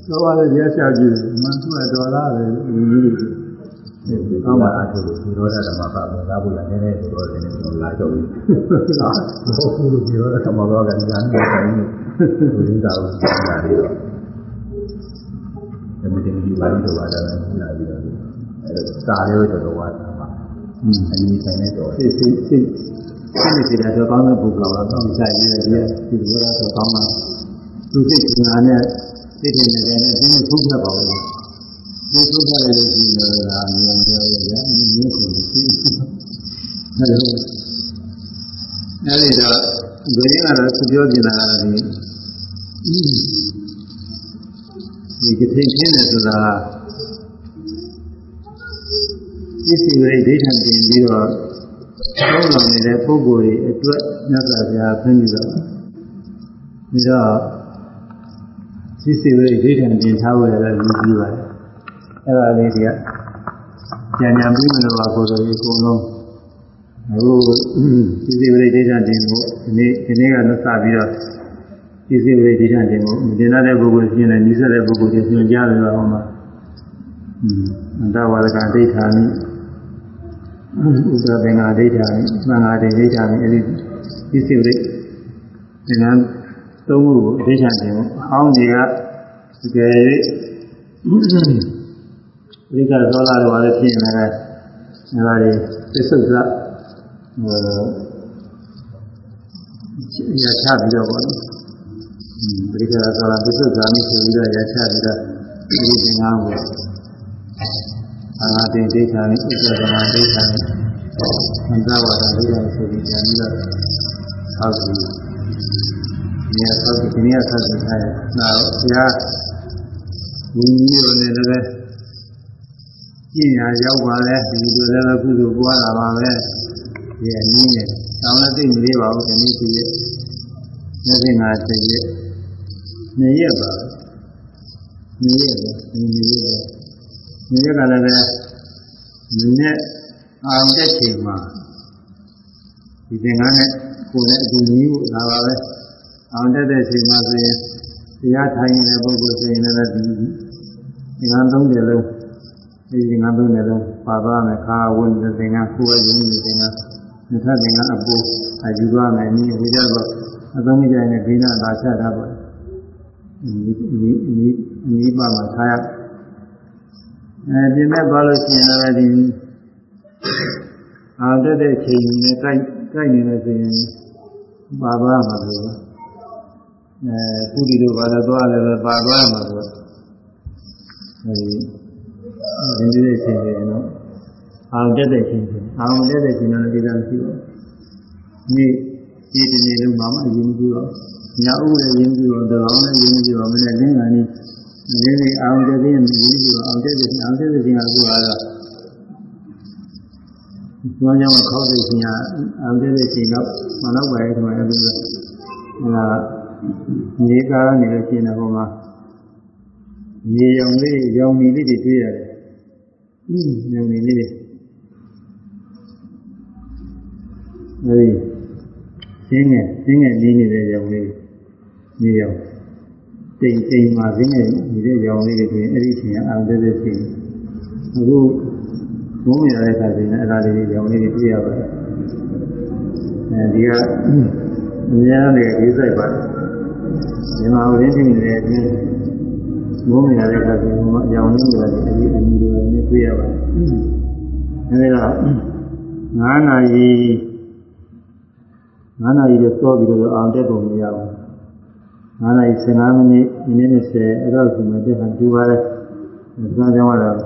တော့လည်းရရှာကြည့်မှန်သူကတော်လားပဲကောင်းပါအထုလို့ဒီရောဓဓမ္မပါမလာဘူးလားနည်းနည်းတော့လည်းကျွန်တော်လာတော့ပြီ။ဟာဘောကူလို့ဒီရောဓဓမ္မပါကဒီကနေ့တိုင်းကိုရင်းတာကိုလာပြီးတော့ဒီမတင်ဒီပါဠိတော်ပါတာလည်းလာပြီးတော့ အဲဒါစာလေးတော့တော့ဝါတာပါ။အင်းအနည်းဆိုင်နဲ့တော့စိတ်စိတ်စိတ်စိတ်စိတ်တော့ကောင်းတဲ့ပုဂ္ဂိုလ်ကတော့ဆိုင်နေတယ်ဒီလိုတော့ကောင်းတာသူစိတ်ကနာနဲ့စိတ်နဲ့လည်းအင်းထုတ်ပြပါဦးဒီသုခရလို့ရှိရင်တော့ဒါမြင်ပြောရရမြင်မျိုးကိုရှိအဲဒီအဲဒီတော့ဘယ်ရင်ကတော့သူပြောနေတာကဒီဒီကတိချင်းတယ်ဆိုတာပ စ္စည်းဝိဒိဋ္ဌံတင်ပြီးတော့သုံးလောင်နေတဲ့ပုဂ္ဂိုလ်တွေအတွက်မြတ်စွာဘုရားဖွင့်ပြီးတော့ဒီတော့ပစ္စည်းဝိဒိဋ္ဌံတင်ထားဖို့လည်းရည်ကြည်ပါတယ်အဲ့ဒါလေးတွေကဉာဏ်ဉာဏ်ပြီးမလို့ပါကိုယ်တော်ကြီးအကုန်လုံးအခုဒီစီဝိဒိဋ္ဌတင်ကိုဒီနေ့ဒီနေ့ကသက်စပြီးတော့ဒီစီဝိဒိဋ္ဌတင်ကိုမတင်တဲ့ပုဂ္ဂိုလ်ရှင်းတယ်ဤဆက်တဲ့ပုဂ္ဂိုလ်တွေရှင်းကြတယ်ပါဟောမှာအန္တဝါဒကဒိဋ္ဌာနိ ဥဒ္ဒပင်္ဂဒိဋ္ဌာနိသံဃာဒိဋ္ဌာနိအဲ့ဒီဒီစီဝိဒိဒီနံသုံးခုကိုဒိဋ္ဌာတင်ကိုအောင်းကြီးကတကယ်ပရိက္ခသောလာတော့လည်းဖြစ်နေတယ်အဲဒါတွေသစ္ဆုတ်ကဟိုရချပြီးတော့ပေါ့နော်ပရိက္ခသောလာသစ္ဆုတ်ကမိဆိုပြီးတော့ရချပြီးတော့ဒီသင်္ကန်းကို အာငါတင်ဒိဋ္ဌာနိဥပဒနာဒိဋ္ဌာနိသံဃာဝါဒဒိဋ္ဌာနိဆိုပြီးပြန်ပြီးတော့ဟောပြီးနေရာဆောက်ဒီနေရာဆောက်ပြီးထားရနောက်ဘုရားဒီမျိုးနဲ့လည်းကျင့်ရရောက်ပါလေဒီလိုလည်းကုသိုလ်ပွားလာပါပဲဒီအနည်းနဲ့တောင်းလည်းသိမလေးပါဘူးဒီနေ့ဒီရက်နေ့စဉ်ငါတည့်ရက်နေ့ရက်ပါနေ့ရက်ပဲနေ့ရက်ပဲ နေ့ရက်ကလည်းပဲမနေ့အောင်တဲ့ချိန်မှာဒီသင်္ကန်းနဲ့ကိုယ်နဲ့အတူကြီးဖို့လာပါပဲအောင်တဲ့တဲ့ချိန်မှာဆိုရင်တရားထိုင်နေတဲ့ပုဂ္ဂိုလ်ဆိုရင်လည်းဒီသင်္ကန်းသုံးတယ်လို့ဒီသင်္ကန်းသုံးတယ်လို့ပါသွားမယ်ခါဝင်တဲ့သင်္ကန်းကိုယ်ရဲ့ယဉ်ကျေးသင်္ကန်းမြတ်သင်္ကန်းအပူအယူသွားမယ်နည်းဝိကြတော့အသုံးမကျရင်ဒိနာသာချတာပေါ့ဒီဒီဒီဒီပါမှာထားရ အဲပြင်မဲ့သွားလို့ရှိရင်လည်းဒီအာတက်တဲ့ချိန်နဲ့ကြိုက်ကြိုက်နေလို့ဆိုရင်ပါသွားမှာလို့အဲကုတီတို့ဘာလို့သွားလဲပဲပါသွားမှာဆိုအဲဒီဒီနေ့ချိန်တွေနော်အောင်တက်တဲ့ချိန်တွေအောင်တက်တဲ့ချိန်တော့ဒီလိုမရှိဘူးနေ့ဒီဒီနေ့လုံးမှာမအရင်ကြည့်တော့ညဥ်လည်းရင်းကြည့်တော့တကောင်လည်းရင်းကြည့်တော့မနေ့ကင်းက နေဒီနေ့အောင်တက်တဲ့ရင်းကြည့်တော့အောင်တက်တဲ့အောင်တက်တဲ့ချိန်ကအခုကတော့ကျွမ်းကြောင်းခေါက်တဲ့ချိန်ကအောင်တဲ့ချိန်တော့မနောက်ပါရဲ့ဒီမှာအဲဒီကအဲဒါမြေကားနေလို့ရှိရင်တော့ဟိုမှာမြေရောင်လေးရောင်မီလေးတွေတွေ့ရတယ်။အင်းရောင်မီလေးအဲဒီရှင်းငယ်ရှင်းငယ်နေနေတဲ့ရောင်လေးမြေရောင် တိမ်တိမ်မှာရှင်းငယ်နေတဲ့ရောင်လေးတွေတွေ့ရင်အဲ့ဒီချိန်ကအောင်တဲ့ချိန်အခုဘုံမြင်တဲ့အခါကျရင်အဲ့ဒါလေးရောင်လေးတွေပြရပါတယ်။အဲဒီကအများနဲ့ဒီစိုက်ပါတယ်။ဒီမှာဝိရင်းနေတဲ့အတွင်းဘုံမြင်တဲ့အခါကျရင်ရောင်လေးတွေလည်းအကြီးအကြီးတွေနဲ့တွေ့ရပါတယ်။အဲဒီတော့9နာရီ9နာရီနဲ့စောပြီးတော့အောင်တက်ပုံမရဘူး။ 9နာရီ15မိနစ်မိနစ်20အဲ့တော့ဒီမှာတက်ဟန်ကျူပါတယ်။ဒါကြောင့်တော့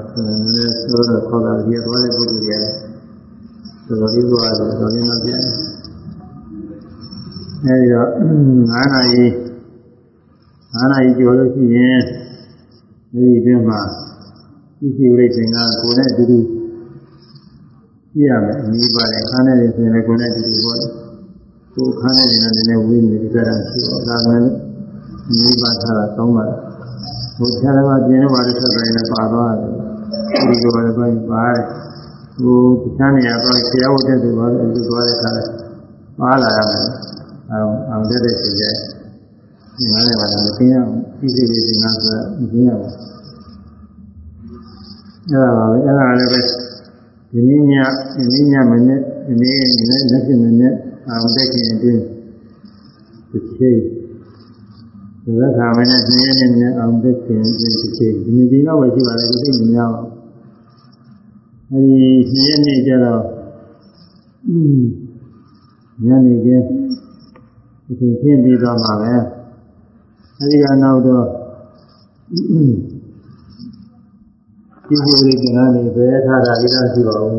နည်းဆိုတော့ခေါ်တာကြီးသွားတဲ့ပုဂ္ဂိုလ်တွေရတယ်။တော်တော်လေးသွားတယ်တော်တော်လေးမပြတ်ဘူး။အဲဒီတော့9နာရီ9နာရီကျော်လို့ရှိရင်ဒီအတွင်းမှာသိစီရိတ်ခြင်းကကိုယ်နဲ့အတူတူပြရမယ်အနည်းပါတယ်ခန်းနဲ့ဆိုရင်လည်းကိုယ်နဲ့အတူတူပေါ့။ကိုယ်ခန်းနဲ့လည်းနည်းနည်းဝေးနေကြတာရှိတော့ဒါမှလည်း အနည်းပါထားတာကောင်းပါတယ်။ဘုရားတော်ကပြင်းတော့ပါတယ်ဆက်တိုင်းလည်းပါသွားတယ်။ဒီလိုပဲပြန်ပါတယ်။ဟိုတခြားနေရာတော့ဆရာဝတ်တဲ့သူပါလို့အလူသွားတဲ့အခါပါလာရမယ်။အောင်အောင်တဲ့တဲ့ချိန်ကျဒီမှာလည်းပါမသိရအောင်ပြီးစီလေးစဉ်းစားဆိုမသိရဘူး။အဲ့ဒါပါပဲအဲ့ဒါလည်းပဲဒီနေ့ညဒီနေ့ညမနေ့ဒီနေ့နေ့လက်ဖြစ်မနေ့အောင်တဲ့ချိန်အတွင်းဒီချိန် သက္ခာမနဲ့နှစ်ရက်နဲ့နဲ့အောင်သက်ခြင်းဒီတစ်ချိန်ဒီနေ့ဒီတော့ပဲရှိပါလေဒီသိမများပါဘူးအဲဒီနှစ်ရက်နေ့ကျတော့ညနေခင်းဒီချိန်ခင်းပြီးတော့မှာပဲအဲဒီကနောက်တော့ဒီလိုလေးကလည်းဘယ်ထားတာကြီးတော့ရှိပါဦး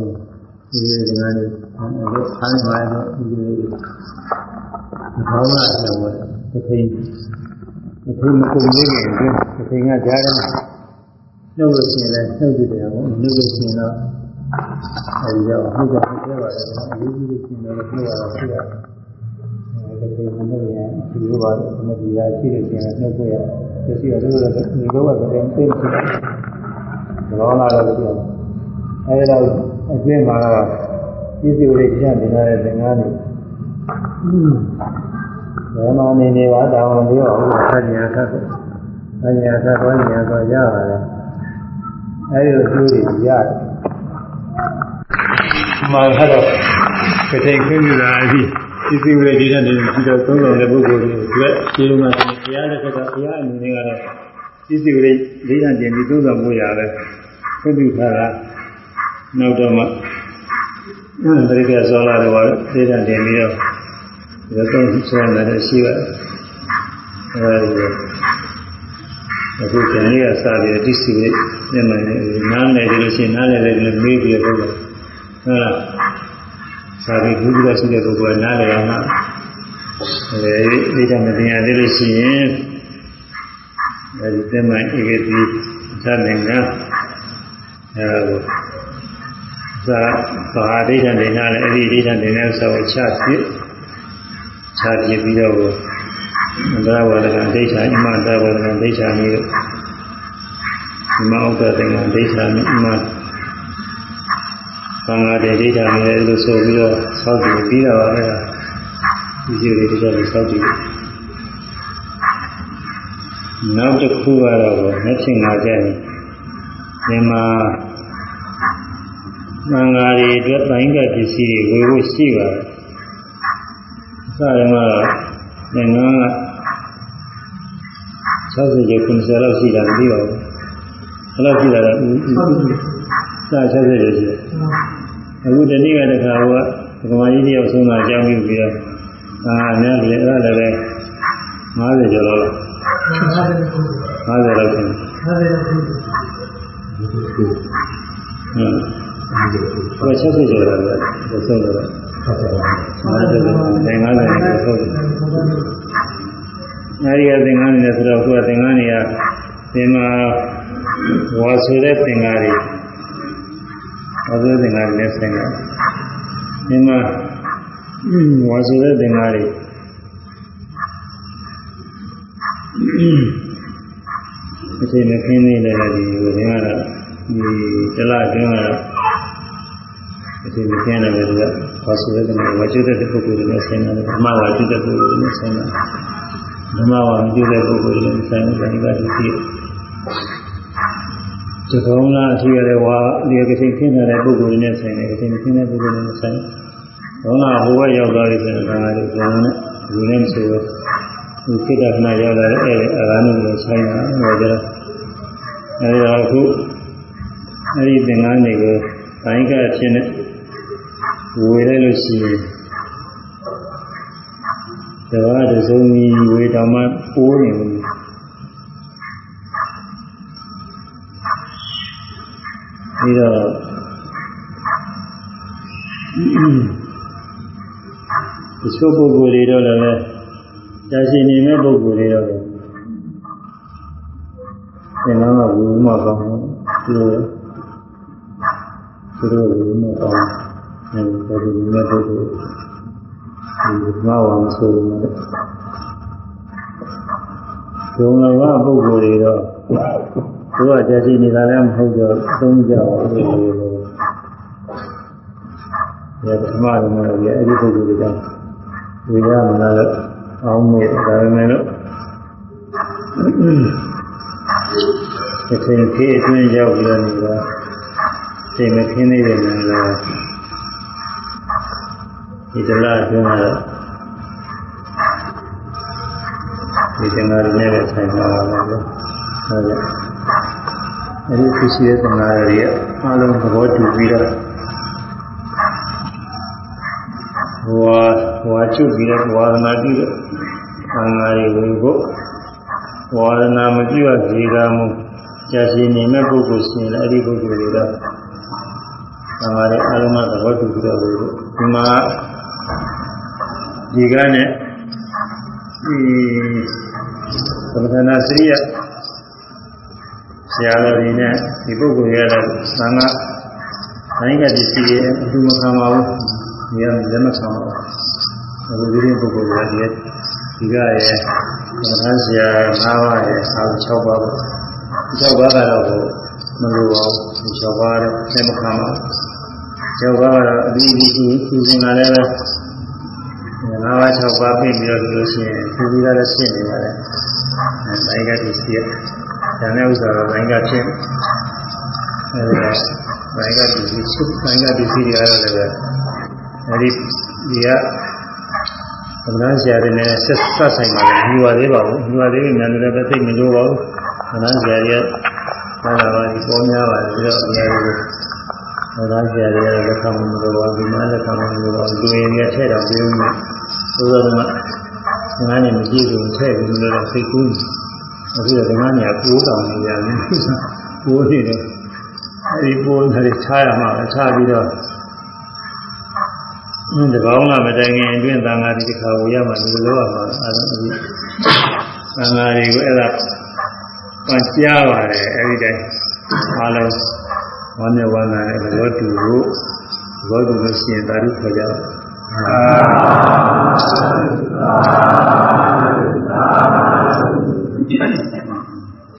ဒီလိုကလည်းအဲ့ဒါခိုင်းပါတော့ဒီလိုဘာမှမလုပ်ဘူးတစ်ချိန် အခုမကုန်သေးခင်အတွင်းအချိန်ကကြားတယ်နှုတ်လို့ရှိရင်လည်းနှုတ်ကြည့်တယ်ပေါ့နှုတ်လို့ရှိရင်တော့အဲဒီတော့နှုတ်ကပြောပါတယ်အရေးကြီးလို့ရှိရင်လည်းပြောရတာဖြစ်ရတယ်အဲဒီချိန်ကနှုတ်ရဒီလိုပါမဒီရရှိတဲ့ချိန်ကနှုတ်ကိုရရရှိရလို့လည်းဒီလိုပဲတဲ့သိဖြစ်တယ်ဘောလာတော့ပြောအဲဒီတော့အတွင်းမှာတော့ပြည့်စုံလေးကျန်နေတာတဲ့သင်္ကန်းတွေ ဘယ်မှာနေနေပါတောင်းလို့ပြောအောင်ဆက်ညာခတ်ဆက်ညာခတ်တော့ညာတော့ရပါတယ်အဲဒီလိုကျိုးတွေရတယ်မှာတော့ကတိတ်ခွင့်ပြုတာအဖြစ်ဒီစီဝေဒီတဲ့နေပြီးတော့သုံးဆောင်တဲ့ပုဂ္ဂိုလ်တွေအတွက်ခြေလုံးကဘုရားတစ်ခါဘုရားအနေနဲ့ကတော့ဒီစီဝေလေးလံကျင်ပြီးသုံးဆောင်မှုရတယ်ခွင့်ပြုထားတာနောက်တော့မှတရိကဆောလာတော့ဒေသတင်ပြီးတော့ ဒီတော့ဆွဲနေတယ်ရှိပါတယ်အဲဒီအခုကျန်လေးကစားပြီးတိစီလေးညနေနားနေတယ်လို့ရှိရင်နားနေတယ်လို့မေးပြီးတော့ဟုတ်လားစားပြီးဘူးပြီးတော့ရှိတဲ့ပုဂ္ဂိုလ်ကနားလေအောင်အဲဒီဒီကမတင်ရသေးလို့ရှိရင်အဲဒီတမန်ဧကတိသတ်နေကအဲဒါသာဘာဒိဋ္ဌံနေနာလည်းအဲ့ဒီဒိဋ္ဌံနေတဲ့ဆောချဖြစ် ချဖြစ်ပြီးတော့အန္တရဝရကဒိဋ္ဌာအမတဝရကဒိဋ္ဌာမျိုးဒီမဥက္ကတေကဒိဋ္ဌာမျိုးအမသံဃာတေဒိဋ္ဌာမျိုးလို့ဆိုပြီးတော့ဆောက်ပြီးပြီးတော့ပါပဲဒီစီလေးတွေတော့ဆောက်ပြီးနောက်တစ်ခုကတော့နှစ်ချင်းငါကျရင်မြန်မာသံဃာတွေအတွက်တိုင်းကပစ္စည်းတွေဝယ်ဖို့ရှိပါတယ်။အ စတုန်းကတော့သင်္ကန်းက60ကျော်90လောက်ရှိတာမသိပါဘူး။ဘယ်လောက်ရှိတာလဲ။စာ60ကျော်ရှိတယ်။အခုဒီနေ့ကတခါကဒကမာကြီးတယောက်ဆုံးတာကြောင်းပြီးပြီးတော့အာများလေအဲ့ဒါလည်း50ကျော်လောက်50လောက်ရှိတယ်။50လောက်ရှိတယ်။ဟုတ်ကိုချက်ဖြစ်ကြတယ်လေဆိုတော့ဟုတ်တယ် သင်္ကန်းတွေဟုတ်တယ်အဲဒီကသင်္ကန်းတွေဆိုတော့ကိုယ်ကသင်္ကန်းတွေကဒီမှာဝါဆိုတဲ့သင်္ကန်းတွေဝါဆိုတဲ့သင်္ကန်းတွေနဲ့ဆိုင်တယ်ဒီမှာဝါဆိုတဲ့သင်္ကန်းတွေအချိန်မခင်းနေတယ်ဒီဟိုသင်္ကန်းကဒီတလအတွင်းကအ ချိန်မခင်းတယ်လို့ကဘာဆိုလဲကဝါကျွတဲ့ပုဂ္ဂိုလ်တွေနဲ့ဆိုင်တယ်ဓမ္မဝါကျွတဲ့ပုဂ္ဂိုလ်တွေနဲ့ဆိုင်တယ်ဓမ္မဝါမကျွတဲ့ပုဂ္ဂိုလ်တွေနဲ့ဆိုင်တယ်ဒါကဒီကြည့်ဒီကောင်းလားအထီးရတဲ့ဝါဒီကချိန်ခင်းတဲ့ပုဂ္ဂိုလ်တွေနဲ့ဆိုင်တယ်အချိန်ခင်းတဲ့ပုဂ္ဂိုလ်တွေနဲ့ဆိုင်တယ်ဘောနာဟိုဘက်ရောက်သွားပြီဆိုရင်ဒါကလည်းဇာန်နဲ့ဒီနဲ့ဆိုတော့ဒီခိတ္တခဏရောက်လာတဲ့အဲအရာနုကိုဆိုင်တာဟောကြတယ်အဲဒီတော့အခုအဲဒီသင်္ကန်းတွေကိုဘိုင်းကအဖြစ်နဲ့ ဝေလိုက်လို့ရှိရင်တဘာတစုံကြီးဝေတော်မှပိုးနေလို့ပြီးတော့ဒီချို့ပုဂ္ဂိုလ်တွေတော့လည်းကြာရှည်နေမဲ့ပုဂ္ဂိုလ်တွေတော့သင်္ကန်းကဝေမှကောင်းတယ်သူတို့သူတို့ဝေမှကောင်း အဲဒီဒါဒီမဲ့ပုဂ္ဂိုလ်ဒီမဝါမဆိုလို့ဒုံလဘပုဂ္ဂိုလ်တွေတော့သူကကြာရှိနေတာလည်းမဟုတ်တော့သုံးကြဘူးလို့ဒါပထမတော့မဟုတ်ရဲ့အဲဒီပုဂ္ဂိုလ်တွေကဝိရမနာလို့အောင်းမေဒါပေမဲ့လို့ဒီချိန်ခေတ်အတွင်းရောက်ပြီးတော့နေတာချိန်မခင်းနေတယ်လည်း ဒီတလားအတွင်းကတော့ဒီသင်္ဃာတွေနဲ့ပဲဆိုင်ပါပါမယ်ဟုတ်ကဲ့အဲဒီဖြစ်ရှိတဲ့သင်္ဃာတွေအားလုံးသဘောတူပြီးတော့ဝါဝါချုပ်ပြီးတော့ဝါဒနာပြုတဲ့သံဃာတွေဝင်ဖို့ဝါဒနာမပြုရစေကမူကြာရှည်နေတဲ့ပုဂ္ဂိုလ်ရှင်လည်းအဲဒီပုဂ္ဂိုလ်တွေကသံဃာတွေအားလုံးကသဘောတူပြီးတော့ဒီမှာ ဒီကနဲ့ဒီသမထနာစရိယဆရာတော်ဒီနဲ့ဒီပုဂ္ဂိုလ်ရတဲ့သံဃာတိုင်းကပစ္စည်းရဲ့အတူမခံပါဘူး။ဒီကလက်မခံပါဘူး။အခုဒီရင်ပုဂ္ဂိုလ်ကဒီဒီကရဲ့သမထဆရာ၅ပါးရဲ့အာ6ပါးပေါ့။6ပါးကတော့မလိုပါဘူး။6ပါးတော့လက်မခံပါဘူး။6ပါးကတော့အပြီးပြီးသူစဉ်လာလည်းပဲ ၅ပါး၆ပါးပြင်ပြီးတော့လို့ရှိရင်သူပြီးတော့ဖြစ်နေပါတယ်။အဲဘိုင်ကတည်းကဒါနဲ့ဥစ္စာတော့ဘိုင်ကဖြစ်အဲဘိုင်ကတည်းကချုပ်ဘိုင်ကတည်းကရရတယ်ပဲအဲဒီဒီကသမဏဆရာတွေနဲ့ဆက်ဆက်ဆိုင်ပါလေညီပါသေးပါဘူးညီပါသေးရင်ညာလည်းပဲသိမလို့ပါဘူးသမဏဆရာတွေကသာသာပါဒီပေါ်များပါတယ်ပြီးတော့အများကြီးဟောသားဆရာတွေကလက်ခံမှုလိုပါဒီမှာလက်ခံမှုလိုပါလူရင်းတွေထည့်တော့ပြောနေ သို့သောကငါနဲ့မကြည့်ဘူးထည့်ပြီးလို့တော့စိတ်ကူးအခုတော့ငါနဲ့ပိုးတောင်နေရတယ်ပိုးနေတယ်အဲဒီပိုးတွေချားရမှာချားပြီးတော့အင်းတကောင်းကမတိုင်ခင်အတွင်းသံဃာဒီတစ်ခါဝရမှာဒီလိုရမှာအဲဒါအခုသံဃာတွေကိုအဲ့ဒါပန်ကြားပါတယ်အဲဒီတိုင်းအားလုံးဝမ်းမြောက်ဝမ်းသာနဲ့ဘောတူကိုဘောတူလို့ရှိရင်သာဓုခေါ်ကြပါ အာ